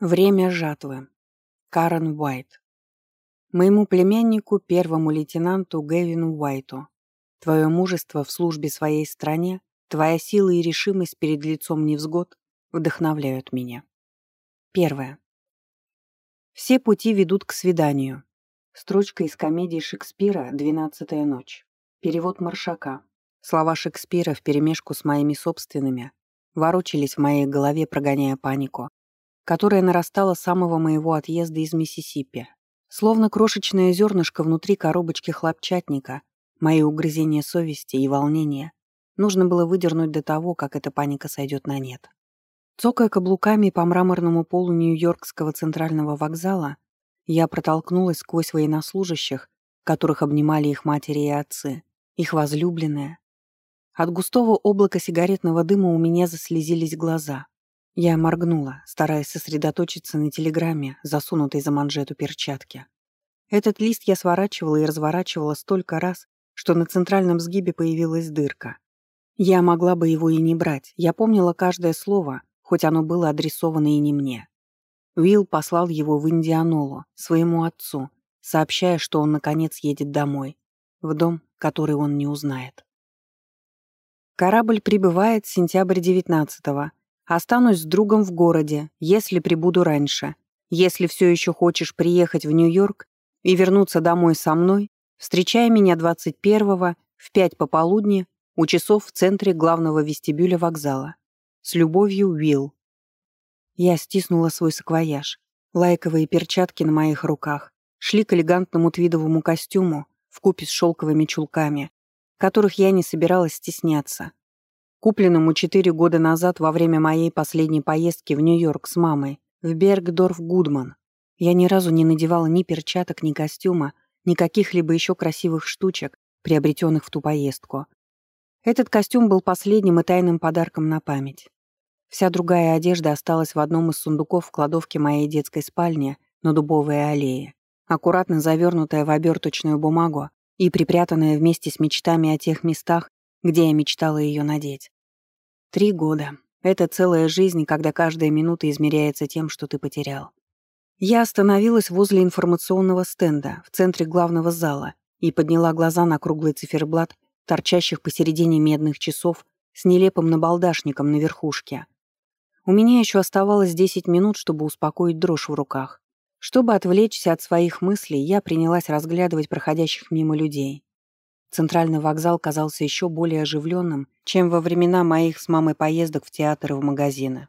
Время жатвы. Карен Уайт. Моему племяннику, первому лейтенанту Гэвину Уайту. Твое мужество в службе своей стране, твоя сила и решимость перед лицом невзгод вдохновляют меня. Первое. Все пути ведут к свиданию. Строчка из комедии Шекспира «Двенадцатая ночь». Перевод Маршака. Слова Шекспира вперемешку с моими собственными ворочались в моей голове, прогоняя панику которая нарастала с самого моего отъезда из Миссисипи. Словно крошечное зернышко внутри коробочки хлопчатника, мои угрызения совести и волнения нужно было выдернуть до того, как эта паника сойдет на нет. Цокая каблуками по мраморному полу Нью-Йоркского центрального вокзала, я протолкнулась сквозь военнослужащих, которых обнимали их матери и отцы, их возлюбленные. От густого облака сигаретного дыма у меня заслезились глаза. Я моргнула, стараясь сосредоточиться на телеграмме, засунутой за манжету перчатки. Этот лист я сворачивала и разворачивала столько раз, что на центральном сгибе появилась дырка. Я могла бы его и не брать, я помнила каждое слово, хоть оно было адресовано и не мне. Уилл послал его в Индианолу, своему отцу, сообщая, что он наконец едет домой, в дом, который он не узнает. Корабль прибывает сентябрь 19-го, Останусь с другом в городе, если прибуду раньше. Если все еще хочешь приехать в Нью-Йорк и вернуться домой со мной, встречай меня 21-го в 5 пополудни у часов в центре главного вестибюля вокзала. С любовью, Уилл. Я стиснула свой саквояж. Лайковые перчатки на моих руках шли к элегантному твидовому костюму в купе с шелковыми чулками, которых я не собиралась стесняться купленному четыре года назад во время моей последней поездки в Нью-Йорк с мамой, в Бергдорф Гудман. Я ни разу не надевала ни перчаток, ни костюма, ни каких-либо еще красивых штучек, приобретенных в ту поездку. Этот костюм был последним и тайным подарком на память. Вся другая одежда осталась в одном из сундуков в кладовке моей детской спальни на Дубовой аллее, аккуратно завернутая в оберточную бумагу и припрятанная вместе с мечтами о тех местах, где я мечтала ее надеть. Три года. Это целая жизнь, когда каждая минута измеряется тем, что ты потерял. Я остановилась возле информационного стенда в центре главного зала и подняла глаза на круглый циферблат, торчащих посередине медных часов с нелепым набалдашником на верхушке. У меня еще оставалось 10 минут, чтобы успокоить дрожь в руках. Чтобы отвлечься от своих мыслей, я принялась разглядывать проходящих мимо людей. Центральный вокзал казался еще более оживленным, чем во времена моих с мамой поездок в театр и в магазины.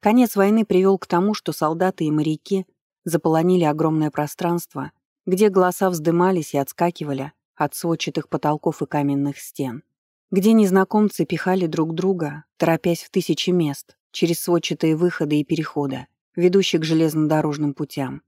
Конец войны привел к тому, что солдаты и моряки заполонили огромное пространство, где голоса вздымались и отскакивали от сводчатых потолков и каменных стен, где незнакомцы пихали друг друга, торопясь в тысячи мест, через сводчатые выходы и переходы, ведущие к железнодорожным путям,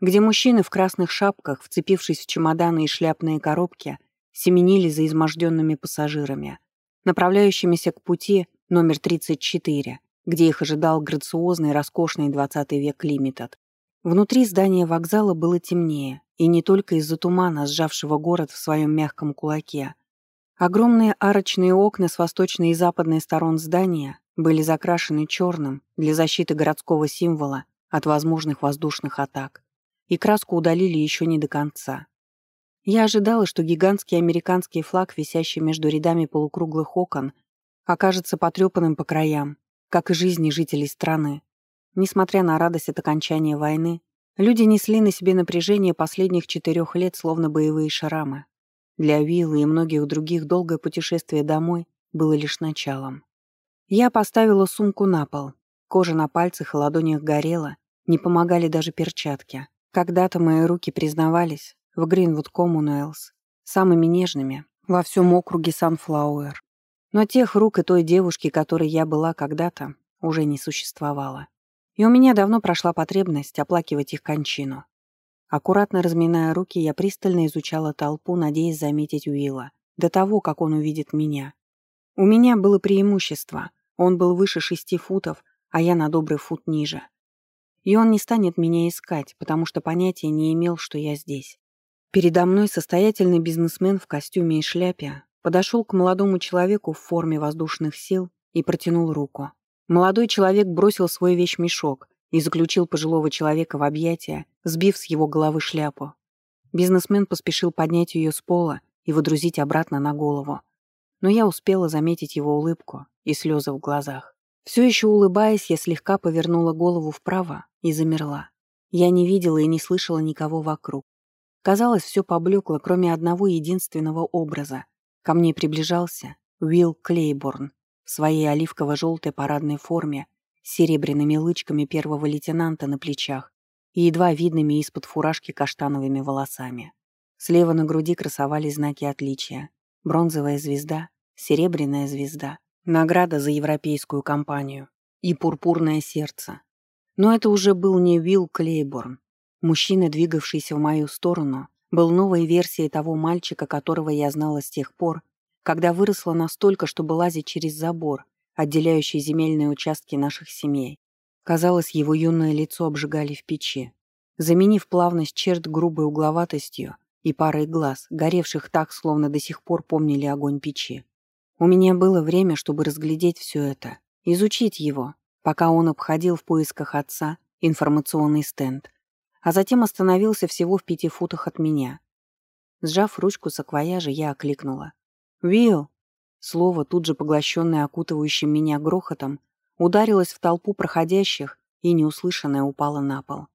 где мужчины в красных шапках, вцепившись в чемоданы и шляпные коробки, семенили за изможденными пассажирами, направляющимися к пути номер 34, где их ожидал грациозный роскошный 20 век лимитед. Внутри здания вокзала было темнее, и не только из-за тумана, сжавшего город в своем мягком кулаке. Огромные арочные окна с восточной и западной сторон здания были закрашены черным для защиты городского символа от возможных воздушных атак, и краску удалили еще не до конца. Я ожидала, что гигантский американский флаг, висящий между рядами полукруглых окон, окажется потрепанным по краям, как и жизни жителей страны. Несмотря на радость от окончания войны, люди несли на себе напряжение последних четырех лет, словно боевые шрамы. Для Уилла и многих других долгое путешествие домой было лишь началом. Я поставила сумку на пол. Кожа на пальцах и ладонях горела, не помогали даже перчатки. Когда-то мои руки признавались, в Гринвуд Коммунуэлс, самыми нежными во всем округе Санфлауэр. Но тех рук и той девушки, которой я была когда-то, уже не существовало. И у меня давно прошла потребность оплакивать их кончину. Аккуратно разминая руки, я пристально изучала толпу, надеясь заметить Уилла, до того, как он увидит меня. У меня было преимущество. Он был выше шести футов, а я на добрый фут ниже. И он не станет меня искать, потому что понятия не имел, что я здесь. Передо мной состоятельный бизнесмен в костюме и шляпе подошел к молодому человеку в форме воздушных сил и протянул руку. Молодой человек бросил свой вещмешок и заключил пожилого человека в объятия, сбив с его головы шляпу. Бизнесмен поспешил поднять ее с пола и водрузить обратно на голову. Но я успела заметить его улыбку и слезы в глазах. Все еще улыбаясь, я слегка повернула голову вправо и замерла. Я не видела и не слышала никого вокруг. Казалось, все поблекло, кроме одного единственного образа. Ко мне приближался Уилл Клейборн в своей оливково-желтой парадной форме с серебряными лычками первого лейтенанта на плечах и едва видными из-под фуражки каштановыми волосами. Слева на груди красовались знаки отличия. Бронзовая звезда, серебряная звезда, награда за европейскую кампанию и пурпурное сердце. Но это уже был не Уилл Клейборн. Мужчина, двигавшийся в мою сторону, был новой версией того мальчика, которого я знала с тех пор, когда выросла настолько, чтобы лазить через забор, отделяющий земельные участки наших семей. Казалось, его юное лицо обжигали в печи. Заменив плавность черт грубой угловатостью и парой глаз, горевших так, словно до сих пор помнили огонь печи. У меня было время, чтобы разглядеть все это, изучить его, пока он обходил в поисках отца информационный стенд, а затем остановился всего в пяти футах от меня. Сжав ручку саквояжа, я окликнула. «Уилл!» Слово, тут же поглощенное окутывающим меня грохотом, ударилась в толпу проходящих и, неуслышанное, упала на пол.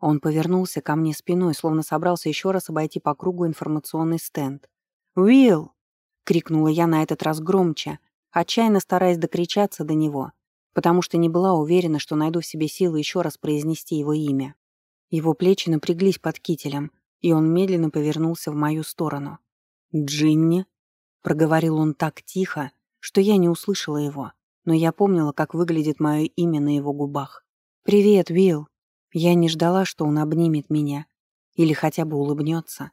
Он повернулся ко мне спиной, словно собрался еще раз обойти по кругу информационный стенд. «Уилл!» — крикнула я на этот раз громче, отчаянно стараясь докричаться до него, потому что не была уверена, что найду в себе силы еще раз произнести его имя. Его плечи напряглись под кителем, и он медленно повернулся в мою сторону. «Джинни?» — проговорил он так тихо, что я не услышала его но я помнила, как выглядит мое имя на его губах. «Привет, Уилл!» Я не ждала, что он обнимет меня или хотя бы улыбнется.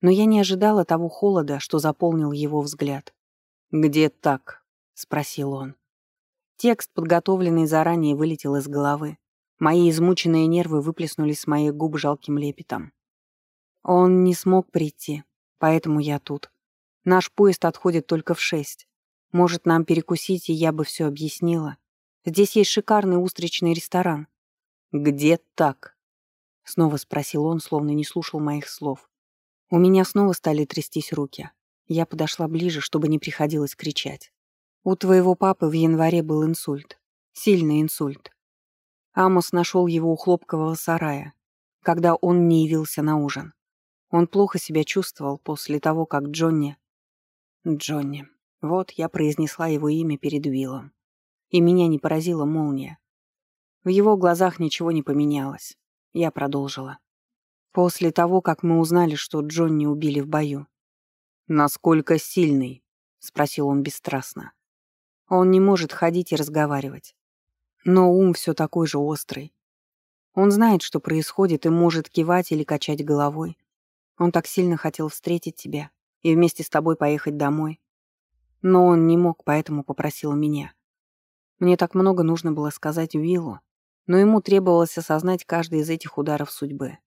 Но я не ожидала того холода, что заполнил его взгляд. «Где так?» — спросил он. Текст, подготовленный заранее, вылетел из головы. Мои измученные нервы выплеснулись с моих губ жалким лепетом. Он не смог прийти, поэтому я тут. Наш поезд отходит только в шесть. Может, нам перекусить, и я бы все объяснила. Здесь есть шикарный устричный ресторан. Где так? Снова спросил он, словно не слушал моих слов. У меня снова стали трястись руки. Я подошла ближе, чтобы не приходилось кричать. У твоего папы в январе был инсульт. Сильный инсульт. Амос нашел его у хлопкового сарая, когда он не явился на ужин. Он плохо себя чувствовал после того, как Джонни... Джонни. Вот я произнесла его имя перед Уиллом. И меня не поразила молния. В его глазах ничего не поменялось. Я продолжила. После того, как мы узнали, что Джонни убили в бою. «Насколько сильный?» — спросил он бесстрастно. Он не может ходить и разговаривать. Но ум все такой же острый. Он знает, что происходит, и может кивать или качать головой. Он так сильно хотел встретить тебя и вместе с тобой поехать домой. Но он не мог, поэтому попросил меня. Мне так много нужно было сказать Уиллу, но ему требовалось осознать каждый из этих ударов судьбы.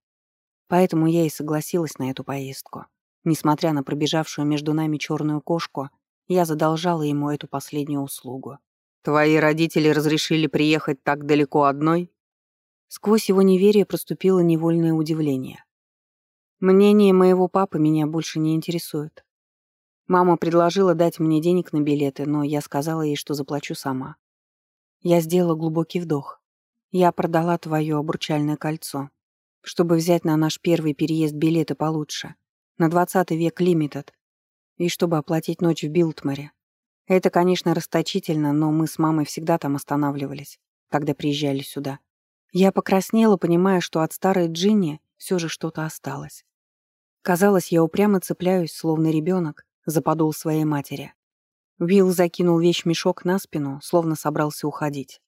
Поэтому я и согласилась на эту поездку. Несмотря на пробежавшую между нами черную кошку, я задолжала ему эту последнюю услугу. «Твои родители разрешили приехать так далеко одной?» Сквозь его неверие проступило невольное удивление. «Мнение моего папы меня больше не интересует. Мама предложила дать мне денег на билеты, но я сказала ей, что заплачу сама. Я сделала глубокий вдох. Я продала твое обручальное кольцо, чтобы взять на наш первый переезд билеты получше, на 20 век лимитед, и чтобы оплатить ночь в Билтморе. Это, конечно, расточительно, но мы с мамой всегда там останавливались, когда приезжали сюда. Я покраснела, понимая, что от старой Джинни все же что-то осталось. Казалось, я упрямо цепляюсь, словно ребенок, за подол своей матери. Уилл закинул вещмешок на спину, словно собрался уходить.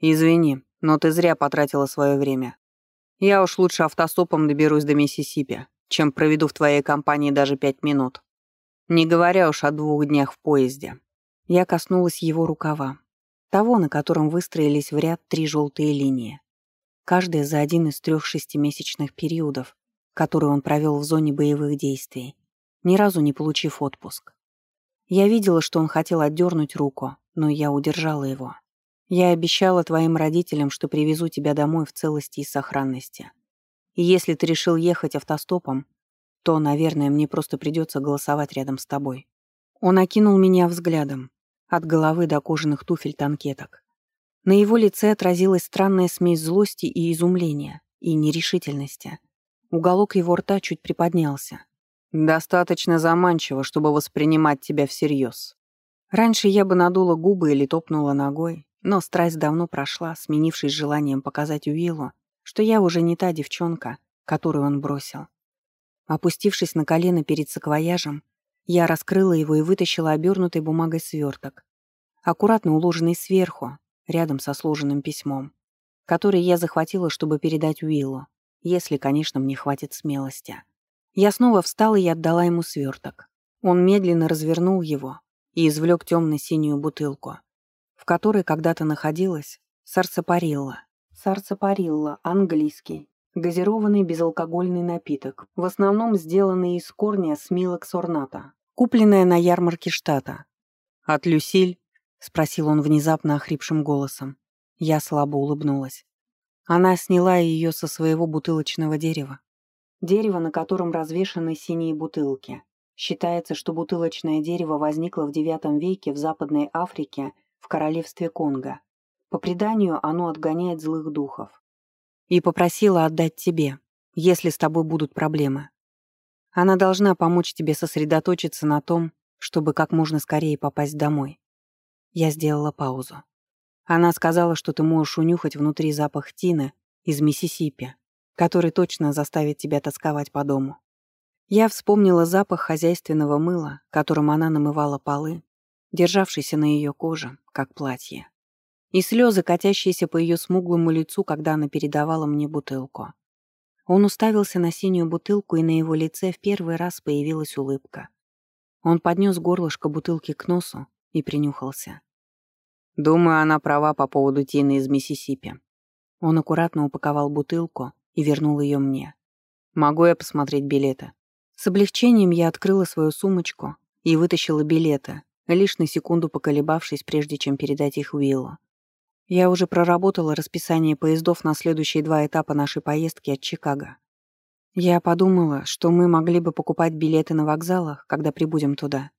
«Извини, но ты зря потратила свое время. Я уж лучше автостопом доберусь до Миссисипи, чем проведу в твоей компании даже пять минут. Не говоря уж о двух днях в поезде». Я коснулась его рукава, того, на котором выстроились в ряд три желтые линии. Каждая за один из трех шестимесячных периодов, которые он провел в зоне боевых действий ни разу не получив отпуск. Я видела, что он хотел отдернуть руку, но я удержала его. Я обещала твоим родителям, что привезу тебя домой в целости и сохранности. И если ты решил ехать автостопом, то, наверное, мне просто придется голосовать рядом с тобой. Он окинул меня взглядом, от головы до кожаных туфель-танкеток. На его лице отразилась странная смесь злости и изумления, и нерешительности. Уголок его рта чуть приподнялся. «Достаточно заманчиво, чтобы воспринимать тебя всерьез. Раньше я бы надула губы или топнула ногой, но страсть давно прошла, сменившись желанием показать Уиллу, что я уже не та девчонка, которую он бросил. Опустившись на колено перед саквояжем, я раскрыла его и вытащила обернутой бумагой сверток, аккуратно уложенный сверху, рядом со сложенным письмом, который я захватила, чтобы передать Уиллу, если, конечно, мне хватит смелости. Я снова встала и отдала ему сверток. Он медленно развернул его и извлек темно-синюю бутылку, в которой когда-то находилась сарсапарилла. Сарсапарилла, английский, газированный безалкогольный напиток, в основном сделанный из корня смилок сорната, купленная на ярмарке штата. «От Люсиль?» — спросил он внезапно охрипшим голосом. Я слабо улыбнулась. Она сняла ее со своего бутылочного дерева. Дерево, на котором развешаны синие бутылки. Считается, что бутылочное дерево возникло в IX веке в Западной Африке в королевстве Конго. По преданию, оно отгоняет злых духов. И попросила отдать тебе, если с тобой будут проблемы. Она должна помочь тебе сосредоточиться на том, чтобы как можно скорее попасть домой. Я сделала паузу. Она сказала, что ты можешь унюхать внутри запах тины из Миссисипи, который точно заставит тебя тосковать по дому. Я вспомнила запах хозяйственного мыла, которым она намывала полы, державшийся на ее коже, как платье. И слезы, катящиеся по ее смуглому лицу, когда она передавала мне бутылку. Он уставился на синюю бутылку, и на его лице в первый раз появилась улыбка. Он поднес горлышко бутылки к носу и принюхался. Думаю, она права по поводу Тины из Миссисипи. Он аккуратно упаковал бутылку и вернул ее мне. Могу я посмотреть билеты? С облегчением я открыла свою сумочку и вытащила билеты, лишь на секунду поколебавшись, прежде чем передать их Уиллу. Я уже проработала расписание поездов на следующие два этапа нашей поездки от Чикаго. Я подумала, что мы могли бы покупать билеты на вокзалах, когда прибудем туда.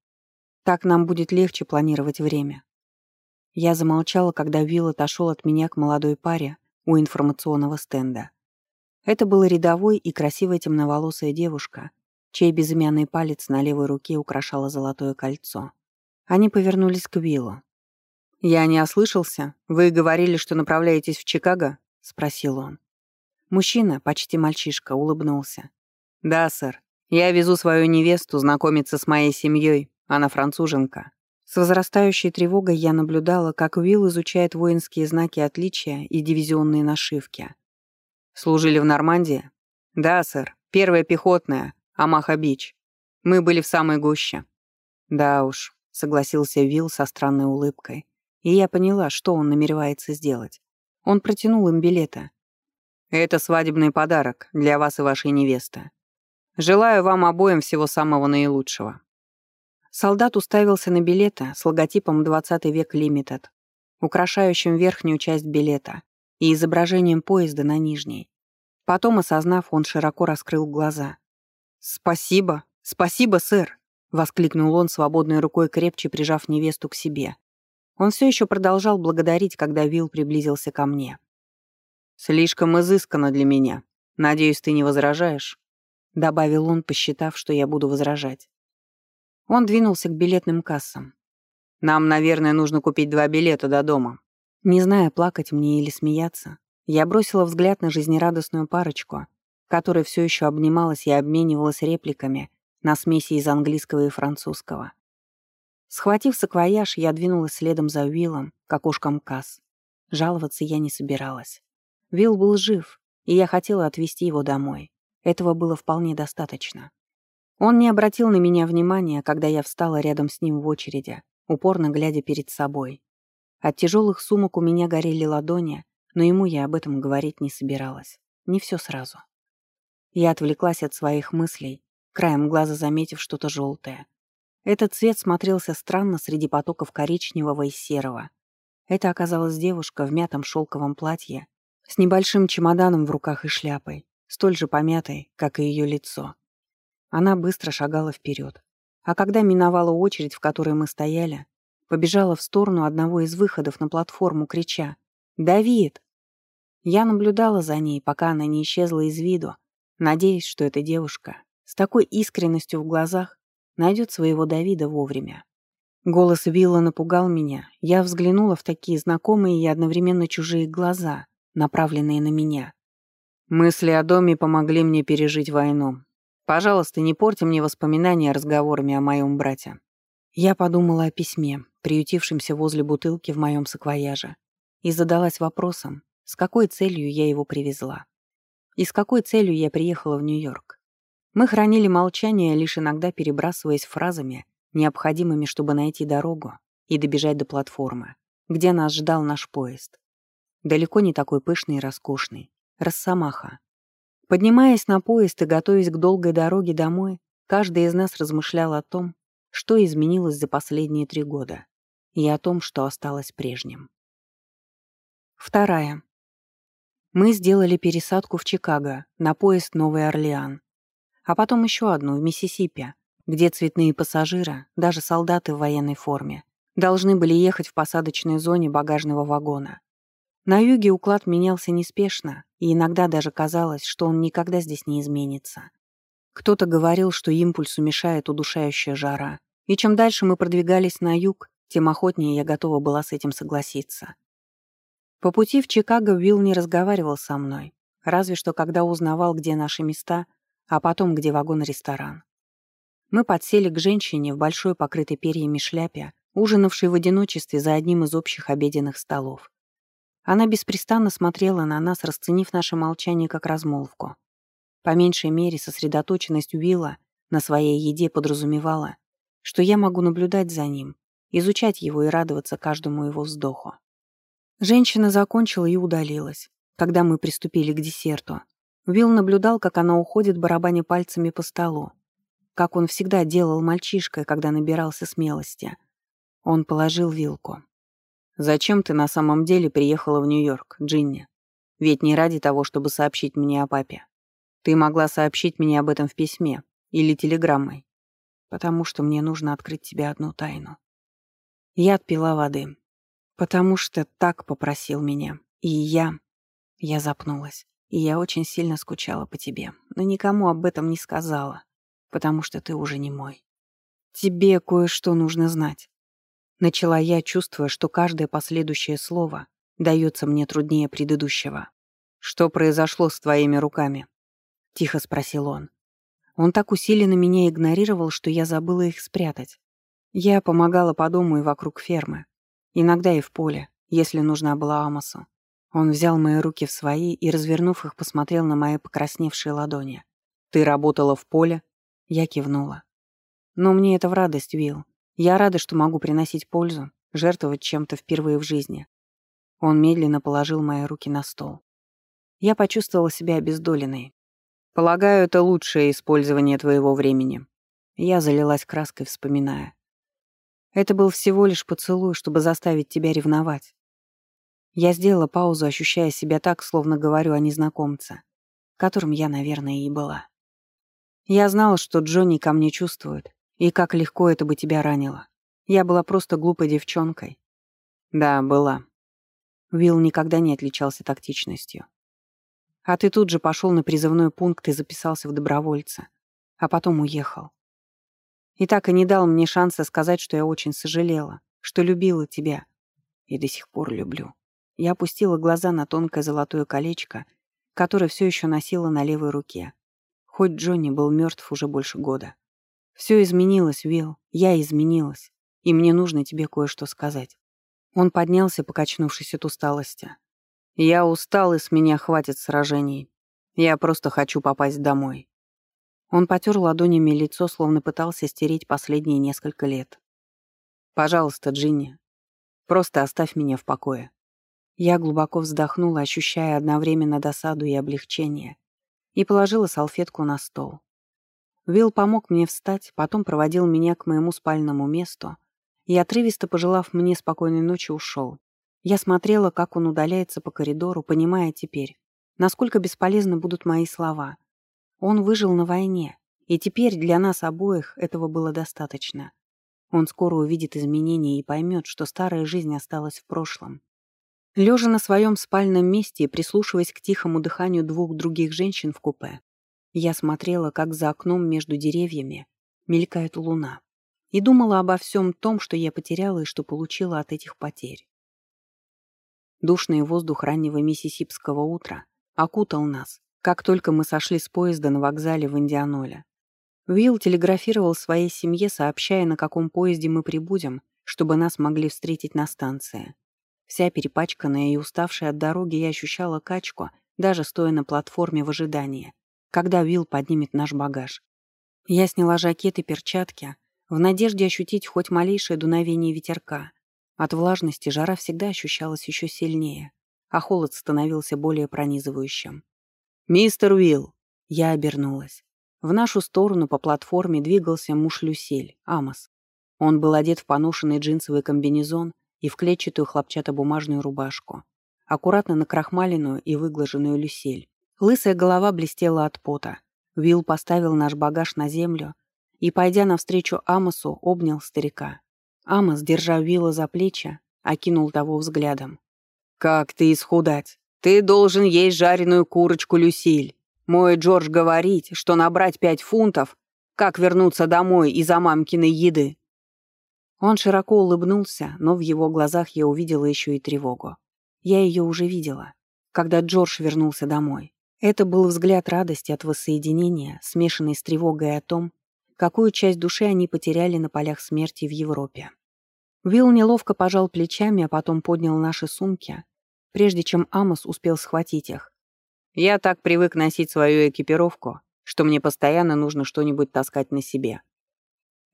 Так нам будет легче планировать время. Я замолчала, когда Вилл отошел от меня к молодой паре у информационного стенда. Это была рядовой и красивая темноволосая девушка, чей безымянный палец на левой руке украшало золотое кольцо. Они повернулись к Виллу. «Я не ослышался? Вы говорили, что направляетесь в Чикаго?» — спросил он. Мужчина, почти мальчишка, улыбнулся. «Да, сэр. Я везу свою невесту знакомиться с моей семьей. Она француженка. С возрастающей тревогой я наблюдала, как Уилл изучает воинские знаки отличия и дивизионные нашивки. «Служили в Нормандии?» «Да, сэр. Первая пехотная, Амаха-Бич. Мы были в самой гуще». «Да уж», — согласился Вилл со странной улыбкой. И я поняла, что он намеревается сделать. Он протянул им билеты. «Это свадебный подарок для вас и вашей невесты. Желаю вам обоим всего самого наилучшего. Солдат уставился на билеты с логотипом «20 век Лимитед», украшающим верхнюю часть билета и изображением поезда на нижней. Потом, осознав, он широко раскрыл глаза. «Спасибо! Спасибо, сэр!» — воскликнул он, свободной рукой крепче прижав невесту к себе. Он все еще продолжал благодарить, когда Вилл приблизился ко мне. «Слишком изысканно для меня. Надеюсь, ты не возражаешь?» — добавил он, посчитав, что я буду возражать. Он двинулся к билетным кассам. «Нам, наверное, нужно купить два билета до дома». Не зная, плакать мне или смеяться, я бросила взгляд на жизнерадостную парочку, которая все еще обнималась и обменивалась репликами на смеси из английского и французского. Схватив саквояж, я двинулась следом за Уиллом к окошкам касс. Жаловаться я не собиралась. Уилл был жив, и я хотела отвезти его домой. Этого было вполне достаточно. Он не обратил на меня внимания, когда я встала рядом с ним в очереди, упорно глядя перед собой. От тяжелых сумок у меня горели ладони, но ему я об этом говорить не собиралась. Не все сразу. Я отвлеклась от своих мыслей, краем глаза заметив что-то желтое. Этот цвет смотрелся странно среди потоков коричневого и серого. Это оказалась девушка в мятом шелковом платье с небольшим чемоданом в руках и шляпой, столь же помятой, как и ее лицо. Она быстро шагала вперед. А когда миновала очередь, в которой мы стояли, побежала в сторону одного из выходов на платформу, крича «Давид!». Я наблюдала за ней, пока она не исчезла из виду, надеясь, что эта девушка с такой искренностью в глазах найдет своего Давида вовремя. Голос Вилла напугал меня. Я взглянула в такие знакомые и одновременно чужие глаза, направленные на меня. Мысли о доме помогли мне пережить войну. Пожалуйста, не порти мне воспоминания разговорами о моем брате. Я подумала о письме, приютившемся возле бутылки в моем саквояже, и задалась вопросом, с какой целью я его привезла. И с какой целью я приехала в Нью-Йорк. Мы хранили молчание, лишь иногда перебрасываясь фразами, необходимыми, чтобы найти дорогу и добежать до платформы, где нас ждал наш поезд. Далеко не такой пышный и роскошный. Росомаха. Поднимаясь на поезд и готовясь к долгой дороге домой, каждый из нас размышлял о том, что изменилось за последние три года, и о том, что осталось прежним. Вторая. Мы сделали пересадку в Чикаго на поезд Новый Орлеан, а потом еще одну в Миссисипи, где цветные пассажиры, даже солдаты в военной форме, должны были ехать в посадочной зоне багажного вагона. На юге уклад менялся неспешно, и иногда даже казалось, что он никогда здесь не изменится. Кто-то говорил, что импульсу мешает удушающая жара, и чем дальше мы продвигались на юг, тем охотнее я готова была с этим согласиться. По пути в Чикаго Уилл не разговаривал со мной, разве что когда узнавал, где наши места, а потом, где вагон-ресторан. Мы подсели к женщине в большой покрытой перьями шляпе, ужинавшей в одиночестве за одним из общих обеденных столов. Она беспрестанно смотрела на нас, расценив наше молчание как размолвку. По меньшей мере, сосредоточенность Уилла на своей еде подразумевала, что я могу наблюдать за ним, изучать его и радоваться каждому его вздоху. Женщина закончила и удалилась. Когда мы приступили к десерту, Уилл наблюдал, как она уходит, барабаня пальцами по столу как он всегда делал мальчишкой, когда набирался смелости. Он положил вилку. «Зачем ты на самом деле приехала в Нью-Йорк, Джинни? Ведь не ради того, чтобы сообщить мне о папе. Ты могла сообщить мне об этом в письме или телеграммой. Потому что мне нужно открыть тебе одну тайну. Я отпила воды. Потому что так попросил меня. И я... Я запнулась. И я очень сильно скучала по тебе, но никому об этом не сказала потому что ты уже не мой. Тебе кое-что нужно знать. Начала я, чувствуя, что каждое последующее слово дается мне труднее предыдущего. «Что произошло с твоими руками?» — тихо спросил он. Он так усиленно меня игнорировал, что я забыла их спрятать. Я помогала по дому и вокруг фермы. Иногда и в поле, если нужна была Амосу. Он взял мои руки в свои и, развернув их, посмотрел на мои покрасневшие ладони. «Ты работала в поле?» Я кивнула. Но мне это в радость, Вил. Я рада, что могу приносить пользу, жертвовать чем-то впервые в жизни. Он медленно положил мои руки на стол. Я почувствовала себя обездоленной. Полагаю, это лучшее использование твоего времени. Я залилась краской, вспоминая. Это был всего лишь поцелуй, чтобы заставить тебя ревновать. Я сделала паузу, ощущая себя так, словно говорю о незнакомце, которым я, наверное, и была. Я знала, что Джонни ко мне чувствует, и как легко это бы тебя ранило. Я была просто глупой девчонкой. Да, была. Уилл никогда не отличался тактичностью. А ты тут же пошел на призывной пункт и записался в добровольца, а потом уехал. И так и не дал мне шанса сказать, что я очень сожалела, что любила тебя. И до сих пор люблю. Я опустила глаза на тонкое золотое колечко, которое все еще носила на левой руке хоть Джонни был мертв уже больше года. Все изменилось, Вилл, я изменилась, и мне нужно тебе кое-что сказать. Он поднялся, покачнувшись от усталости. Я устал, и с меня хватит сражений. Я просто хочу попасть домой. Он потер ладонями лицо, словно пытался стереть последние несколько лет. «Пожалуйста, Джинни, просто оставь меня в покое». Я глубоко вздохнула, ощущая одновременно досаду и облегчение и положила салфетку на стол. Вилл помог мне встать, потом проводил меня к моему спальному месту и, отрывисто пожелав мне спокойной ночи, ушел. Я смотрела, как он удаляется по коридору, понимая теперь, насколько бесполезны будут мои слова. Он выжил на войне, и теперь для нас обоих этого было достаточно. Он скоро увидит изменения и поймет, что старая жизнь осталась в прошлом. Лежа на своем спальном месте и прислушиваясь к тихому дыханию двух других женщин в купе, я смотрела, как за окном между деревьями мелькает луна, и думала обо всем том, что я потеряла и что получила от этих потерь. Душный воздух раннего миссисипского утра окутал нас, как только мы сошли с поезда на вокзале в Индианоле. Уилл телеграфировал своей семье, сообщая, на каком поезде мы прибудем, чтобы нас могли встретить на станции. Вся перепачканная и уставшая от дороги, я ощущала качку, даже стоя на платформе в ожидании, когда Уилл поднимет наш багаж. Я сняла жакет и перчатки, в надежде ощутить хоть малейшее дуновение ветерка. От влажности жара всегда ощущалась еще сильнее, а холод становился более пронизывающим. «Мистер Уилл!» Я обернулась. В нашу сторону по платформе двигался муж Люсиль, Амос. Он был одет в поношенный джинсовый комбинезон и в клетчатую хлопчатобумажную рубашку, аккуратно накрахмаленную и выглаженную Люсиль. Лысая голова блестела от пота. Уилл поставил наш багаж на землю и, пойдя навстречу Амосу, обнял старика. Амос, держа Уилла за плечи, окинул того взглядом. «Как ты исхудать? Ты должен есть жареную курочку, Люсиль. Мой Джордж говорит, что набрать пять фунтов, как вернуться домой из-за мамкиной еды». Он широко улыбнулся, но в его глазах я увидела еще и тревогу. Я ее уже видела, когда Джордж вернулся домой. Это был взгляд радости от воссоединения, смешанный с тревогой о том, какую часть души они потеряли на полях смерти в Европе. Уилл неловко пожал плечами, а потом поднял наши сумки, прежде чем Амос успел схватить их. «Я так привык носить свою экипировку, что мне постоянно нужно что-нибудь таскать на себе».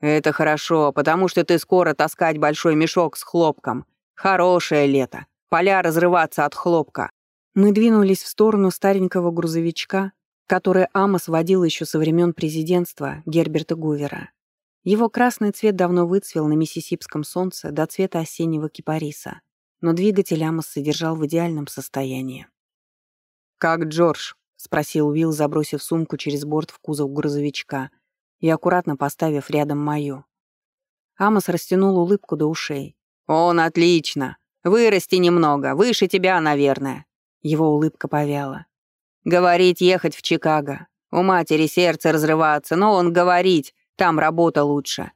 «Это хорошо, потому что ты скоро таскать большой мешок с хлопком. Хорошее лето. Поля разрываться от хлопка». Мы двинулись в сторону старенького грузовичка, который Амос водил еще со времен президентства Герберта Гувера. Его красный цвет давно выцвел на миссисипском солнце до цвета осеннего кипариса но двигатель Амос содержал в идеальном состоянии. «Как Джордж?» — спросил Уилл, забросив сумку через борт в кузов грузовичка и аккуратно поставив рядом мою. Амос растянул улыбку до ушей. «Он отлично! Вырасти немного, выше тебя, наверное!» Его улыбка повяла. «Говорить ехать в Чикаго. У матери сердце разрываться, но он говорить, там работа лучше».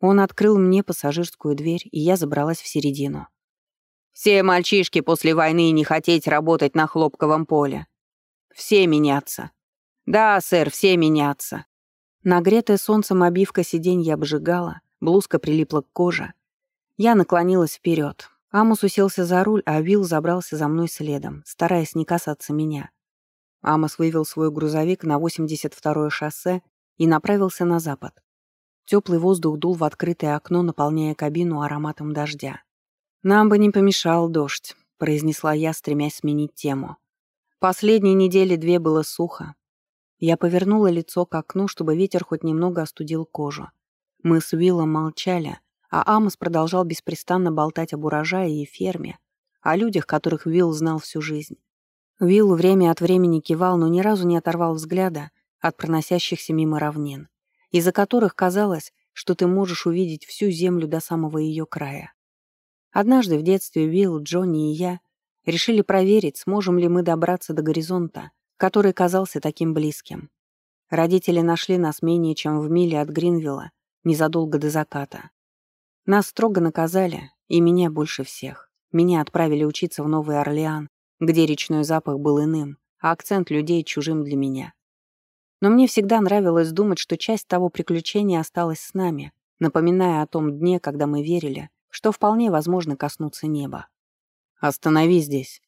Он открыл мне пассажирскую дверь, и я забралась в середину. Все мальчишки после войны не хотеть работать на хлопковом поле. Все меняться. Да, сэр, все меняться. Нагретая солнцем обивка сиденья обжигала, блузка прилипла к коже. Я наклонилась вперед. Амус уселся за руль, а Вилл забрался за мной следом, стараясь не касаться меня. Амос вывел свой грузовик на 82-е шоссе и направился на запад. Теплый воздух дул в открытое окно, наполняя кабину ароматом дождя. «Нам бы не помешал дождь», — произнесла я, стремясь сменить тему. Последние недели две было сухо. Я повернула лицо к окну, чтобы ветер хоть немного остудил кожу. Мы с Уиллом молчали, а Амос продолжал беспрестанно болтать об урожае и ферме, о людях, которых Уилл знал всю жизнь. Уилл время от времени кивал, но ни разу не оторвал взгляда от проносящихся мимо равнин, из-за которых казалось, что ты можешь увидеть всю землю до самого ее края. Однажды в детстве Уилл, Джонни и я решили проверить, сможем ли мы добраться до горизонта, который казался таким близким. Родители нашли нас менее чем в миле от Гринвилла, незадолго до заката. Нас строго наказали, и меня больше всех. Меня отправили учиться в Новый Орлеан, где речной запах был иным, а акцент людей чужим для меня. Но мне всегда нравилось думать, что часть того приключения осталась с нами, напоминая о том дне, когда мы верили, что вполне возможно коснуться неба. «Останови здесь».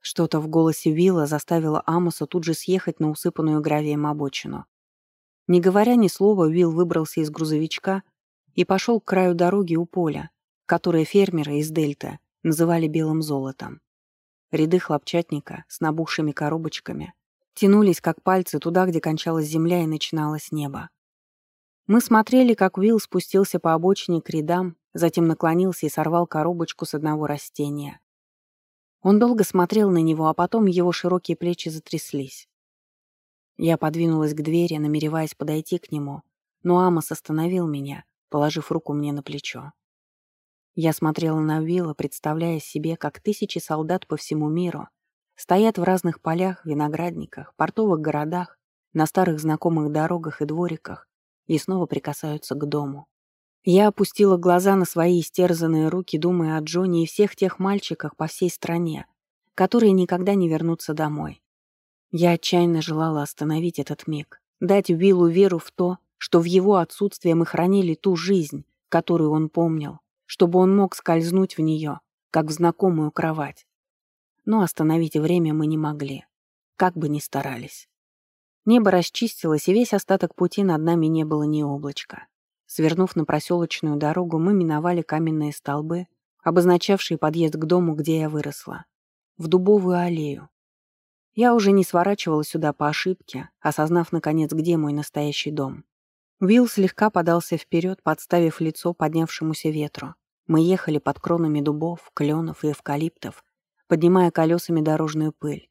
Что-то в голосе Вилла заставило Амоса тут же съехать на усыпанную гравием обочину. Не говоря ни слова, Уилл выбрался из грузовичка и пошел к краю дороги у поля, которое фермеры из Дельты называли белым золотом. Ряды хлопчатника с набухшими коробочками тянулись как пальцы туда, где кончалась земля и начиналось небо. Мы смотрели, как Уилл спустился по обочине к рядам затем наклонился и сорвал коробочку с одного растения. Он долго смотрел на него, а потом его широкие плечи затряслись. Я подвинулась к двери, намереваясь подойти к нему, но Амос остановил меня, положив руку мне на плечо. Я смотрела на Уилла, представляя себе, как тысячи солдат по всему миру стоят в разных полях, виноградниках, портовых городах, на старых знакомых дорогах и двориках и снова прикасаются к дому. Я опустила глаза на свои истерзанные руки, думая о Джонни и всех тех мальчиках по всей стране, которые никогда не вернутся домой. Я отчаянно желала остановить этот миг, дать Уиллу веру в то, что в его отсутствие мы хранили ту жизнь, которую он помнил, чтобы он мог скользнуть в нее, как в знакомую кровать. Но остановить время мы не могли, как бы ни старались. Небо расчистилось, и весь остаток пути над нами не было ни облачка. Свернув на проселочную дорогу, мы миновали каменные столбы, обозначавшие подъезд к дому, где я выросла. В дубовую аллею. Я уже не сворачивала сюда по ошибке, осознав, наконец, где мой настоящий дом. Уилл слегка подался вперед, подставив лицо поднявшемуся ветру. Мы ехали под кронами дубов, кленов и эвкалиптов, поднимая колесами дорожную пыль,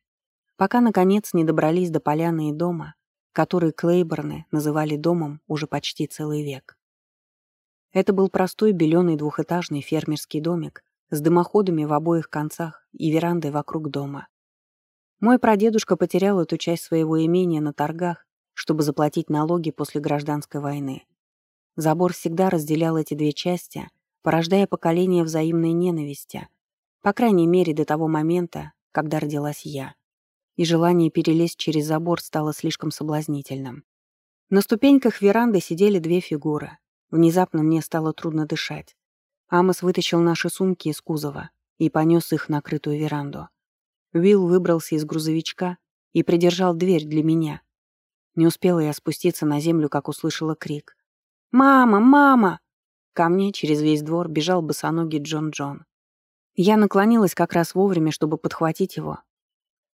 пока, наконец, не добрались до поляны и дома, который Клейборны называли домом уже почти целый век. Это был простой беленый двухэтажный фермерский домик с дымоходами в обоих концах и верандой вокруг дома. Мой прадедушка потерял эту часть своего имения на торгах, чтобы заплатить налоги после гражданской войны. Забор всегда разделял эти две части, порождая поколение взаимной ненависти, по крайней мере до того момента, когда родилась я. И желание перелезть через забор стало слишком соблазнительным. На ступеньках веранды сидели две фигуры. Внезапно мне стало трудно дышать. Амос вытащил наши сумки из кузова и понес их на крытую веранду. Уилл выбрался из грузовичка и придержал дверь для меня. Не успела я спуститься на землю, как услышала крик. «Мама! Мама!» Ко мне через весь двор бежал босоногий Джон Джон. Я наклонилась как раз вовремя, чтобы подхватить его.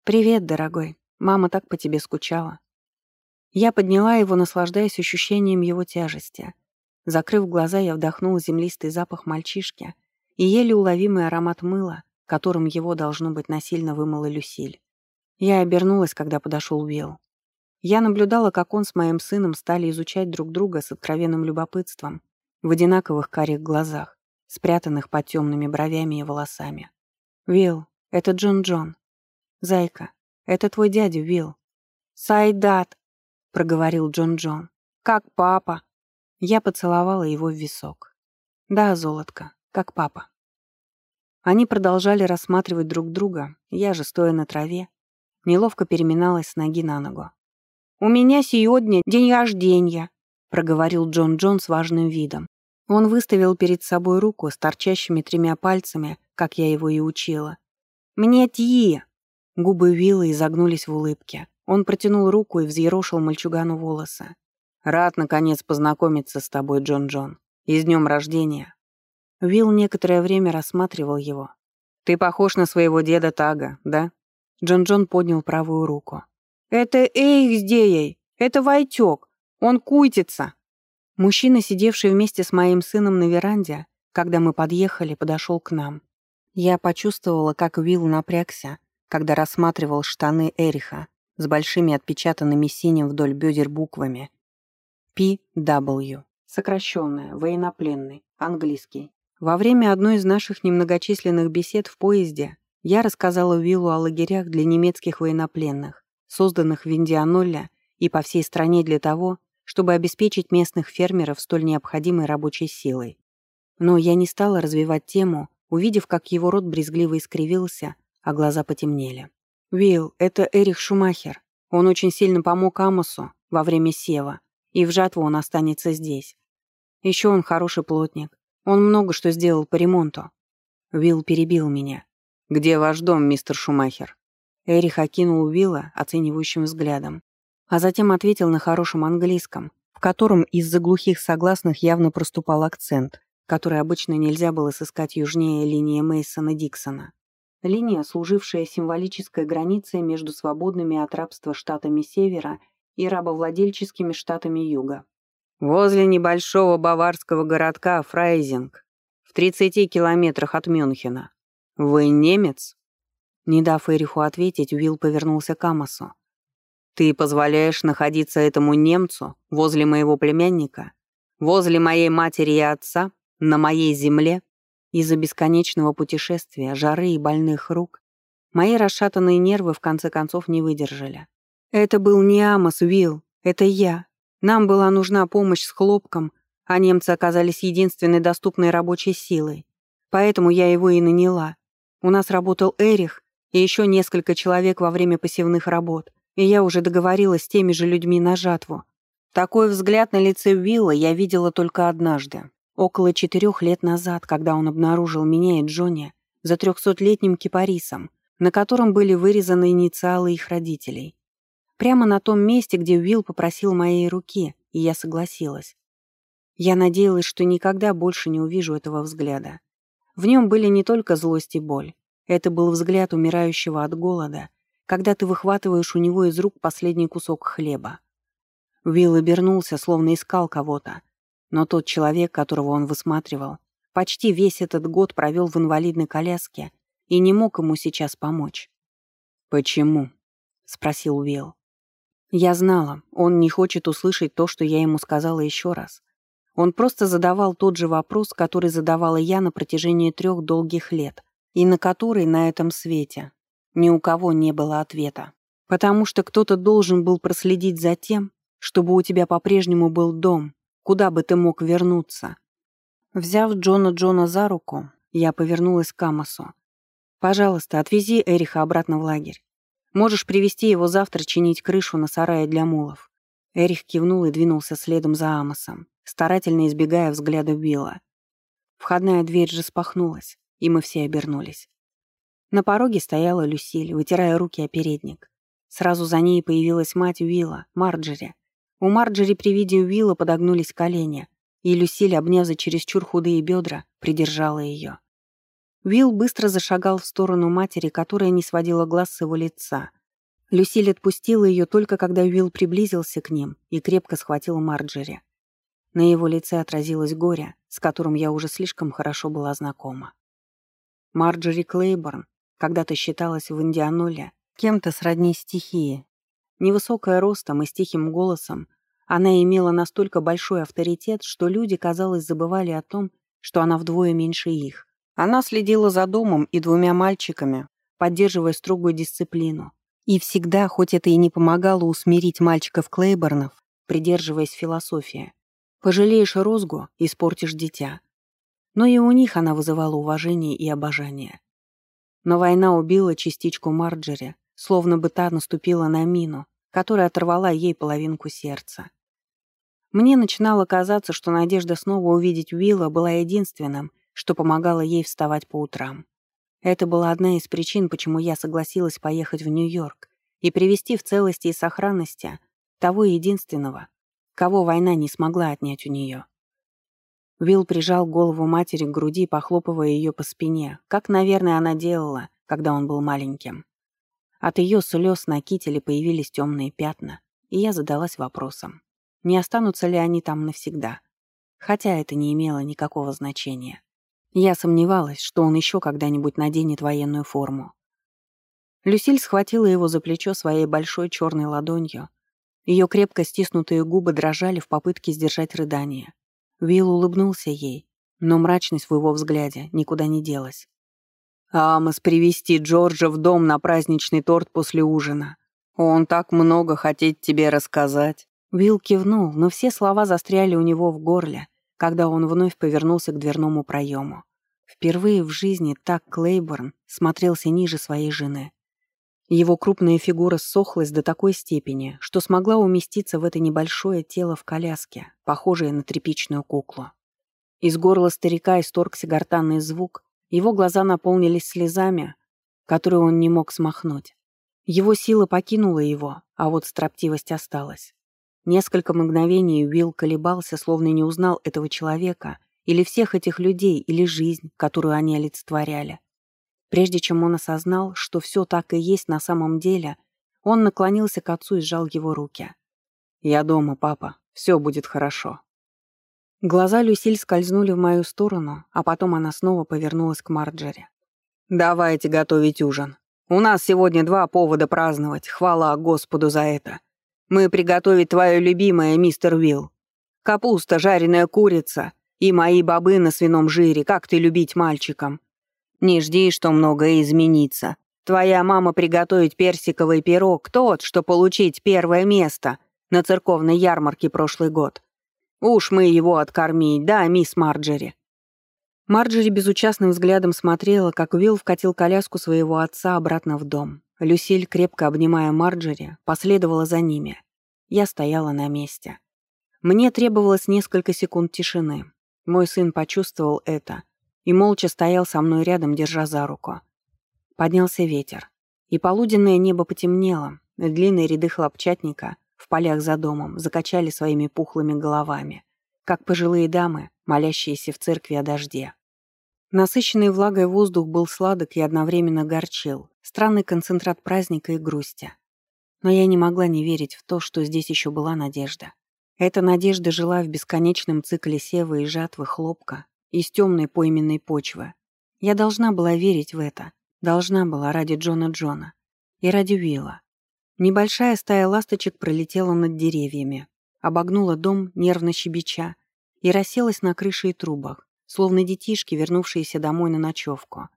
«Привет, дорогой. Мама так по тебе скучала». Я подняла его, наслаждаясь ощущением его тяжести. Закрыв глаза, я вдохнула землистый запах мальчишки и еле уловимый аромат мыла, которым его, должно быть, насильно вымыла Люсиль. Я обернулась, когда подошел Уилл. Я наблюдала, как он с моим сыном стали изучать друг друга с откровенным любопытством, в одинаковых карих глазах, спрятанных под темными бровями и волосами. «Уилл, это Джон Джон. Зайка, это твой дядя Уилл». «Сайдат», — проговорил Джон Джон. «Как папа?» Я поцеловала его в висок. «Да, золотко, как папа». Они продолжали рассматривать друг друга, я же, стоя на траве, неловко переминалась с ноги на ногу. «У меня сегодня день рождения», — проговорил Джон Джон с важным видом. Он выставил перед собой руку с торчащими тремя пальцами, как я его и учила. «Мне тьи!» Губы Вилла изогнулись в улыбке. Он протянул руку и взъерошил мальчугану волосы. «Рад, наконец, познакомиться с тобой, Джон-Джон. И с днем рождения». Вилл некоторое время рассматривал его. «Ты похож на своего деда Тага, да?» Джон-Джон поднял правую руку. «Это Эйх! Это Войтёк! Он куйтится!» Мужчина, сидевший вместе с моим сыном на веранде, когда мы подъехали, подошел к нам. Я почувствовала, как Уилл напрягся, когда рассматривал штаны Эриха с большими отпечатанными синим вдоль бедер буквами. PW. Сокращенное, военнопленный, английский. Во время одной из наших немногочисленных бесед в поезде я рассказала Уиллу о лагерях для немецких военнопленных, созданных в Индианолле и по всей стране для того, чтобы обеспечить местных фермеров столь необходимой рабочей силой. Но я не стала развивать тему, увидев, как его рот брезгливо искривился, а глаза потемнели. «Уилл, это Эрих Шумахер. Он очень сильно помог Амосу во время сева, и в жатву он останется здесь. Еще он хороший плотник. Он много что сделал по ремонту». Уилл перебил меня. «Где ваш дом, мистер Шумахер?» Эрих окинул Уилла оценивающим взглядом а затем ответил на хорошем английском, в котором из-за глухих согласных явно проступал акцент, который обычно нельзя было сыскать южнее линии Мейсона-Диксона. Линия, служившая символической границей между свободными от рабства штатами Севера и рабовладельческими штатами Юга. «Возле небольшого баварского городка Фрайзинг», тридцати километрах от Мюнхена. Вы немец?» Не дав Эриху ответить, Уилл повернулся к Амосу. «Ты позволяешь находиться этому немцу возле моего племянника, возле моей матери и отца, на моей земле?» Из-за бесконечного путешествия, жары и больных рук мои расшатанные нервы в конце концов не выдержали. «Это был не Амос, Уилл, это я. Нам была нужна помощь с хлопком, а немцы оказались единственной доступной рабочей силой. Поэтому я его и наняла. У нас работал Эрих и еще несколько человек во время посевных работ, и я уже договорилась с теми же людьми на жатву. Такой взгляд на лице Уилла я видела только однажды, около четырех лет назад, когда он обнаружил меня и Джонни за трехсотлетним кипарисом, на котором были вырезаны инициалы их родителей. Прямо на том месте, где Уилл попросил моей руки, и я согласилась. Я надеялась, что никогда больше не увижу этого взгляда. В нем были не только злость и боль. Это был взгляд умирающего от голода, когда ты выхватываешь у него из рук последний кусок хлеба. Уилл обернулся, словно искал кого-то. Но тот человек, которого он высматривал, почти весь этот год провел в инвалидной коляске и не мог ему сейчас помочь. «Почему?» — спросил Уилл. Я знала, он не хочет услышать то, что я ему сказала еще раз. Он просто задавал тот же вопрос, который задавала я на протяжении трех долгих лет, и на который на этом свете ни у кого не было ответа. Потому что кто-то должен был проследить за тем, чтобы у тебя по-прежнему был дом, куда бы ты мог вернуться. Взяв Джона Джона за руку, я повернулась к Амосу. «Пожалуйста, отвези Эриха обратно в лагерь. Можешь привести его завтра чинить крышу на сарае для мулов». Эрих кивнул и двинулся следом за Амосом старательно избегая взгляда Билла. Входная дверь распахнулась, и мы все обернулись. На пороге стояла Люсиль, вытирая руки о передник. Сразу за ней появилась мать Уилла, Марджери. У Марджери при виде Уилла подогнулись колени, и Люсиль, обняв за чересчур худые бедра, придержала ее. Уилл быстро зашагал в сторону матери, которая не сводила глаз с его лица. Люсиль отпустила ее только когда Уилл приблизился к ним и крепко схватил Марджери. На его лице отразилось горе, с которым я уже слишком хорошо была знакома. Марджори Клейборн когда-то считалась в Индианоле кем-то сродни стихии. Невысокая ростом и с тихим голосом, она имела настолько большой авторитет, что люди, казалось, забывали о том, что она вдвое меньше их. Она следила за домом и двумя мальчиками, поддерживая строгую дисциплину. И всегда, хоть это и не помогало усмирить мальчиков Клейборнов, придерживаясь философии, Пожалеешь розгу — испортишь дитя. Но и у них она вызывала уважение и обожание. Но война убила частичку Марджери, словно бы та наступила на мину, которая оторвала ей половинку сердца. Мне начинало казаться, что надежда снова увидеть Уилла была единственным, что помогало ей вставать по утрам. Это была одна из причин, почему я согласилась поехать в Нью-Йорк и привести в целости и сохранности того единственного, кого война не смогла отнять у нее. Уилл прижал голову матери к груди, похлопывая ее по спине, как, наверное, она делала, когда он был маленьким. От ее слез на кителе появились темные пятна, и я задалась вопросом, не останутся ли они там навсегда. Хотя это не имело никакого значения. Я сомневалась, что он еще когда-нибудь наденет военную форму. Люсиль схватила его за плечо своей большой черной ладонью ее крепко стиснутые губы дрожали в попытке сдержать рыдание. Вилл улыбнулся ей, но мрачность в его взгляде никуда не делась. «Амос привести Джорджа в дом на праздничный торт после ужина. Он так много хотеть тебе рассказать». Вилл кивнул, но все слова застряли у него в горле, когда он вновь повернулся к дверному проему. Впервые в жизни так Клейборн смотрелся ниже своей жены. Его крупная фигура ссохлась до такой степени, что смогла уместиться в это небольшое тело в коляске, похожее на тряпичную куклу. Из горла старика исторгся гортанный звук, его глаза наполнились слезами, которые он не мог смахнуть. Его сила покинула его, а вот строптивость осталась. Несколько мгновений Уилл колебался, словно не узнал этого человека или всех этих людей, или жизнь, которую они олицетворяли. Прежде чем он осознал, что все так и есть на самом деле, он наклонился к отцу и сжал его руки. «Я дома, папа. Все будет хорошо». Глаза Люсиль скользнули в мою сторону, а потом она снова повернулась к Марджери. «Давайте готовить ужин. У нас сегодня два повода праздновать, хвала Господу за это. Мы приготовить твое любимое, мистер Уилл. Капуста, жареная курица и мои бобы на свином жире, как ты любить мальчикам. Не жди, что многое изменится. Твоя мама приготовить персиковый пирог, тот, что получить первое место на церковной ярмарке прошлый год. Уж мы его откормить, да, мисс Марджери?» Марджери безучастным взглядом смотрела, как Уилл вкатил коляску своего отца обратно в дом. Люсиль, крепко обнимая Марджери, последовала за ними. Я стояла на месте. Мне требовалось несколько секунд тишины. Мой сын почувствовал это и молча стоял со мной рядом, держа за руку. Поднялся ветер, и полуденное небо потемнело, длинные ряды хлопчатника в полях за домом закачали своими пухлыми головами, как пожилые дамы, молящиеся в церкви о дожде. Насыщенный влагой воздух был сладок и одновременно горчил, странный концентрат праздника и грусти. Но я не могла не верить в то, что здесь еще была надежда. Эта надежда жила в бесконечном цикле сева и жатвы хлопка из темной пойменной почвы. Я должна была верить в это. Должна была ради Джона Джона. И ради Уилла. Небольшая стая ласточек пролетела над деревьями, обогнула дом, нервно щебеча, и расселась на крыше и трубах, словно детишки, вернувшиеся домой на ночевку.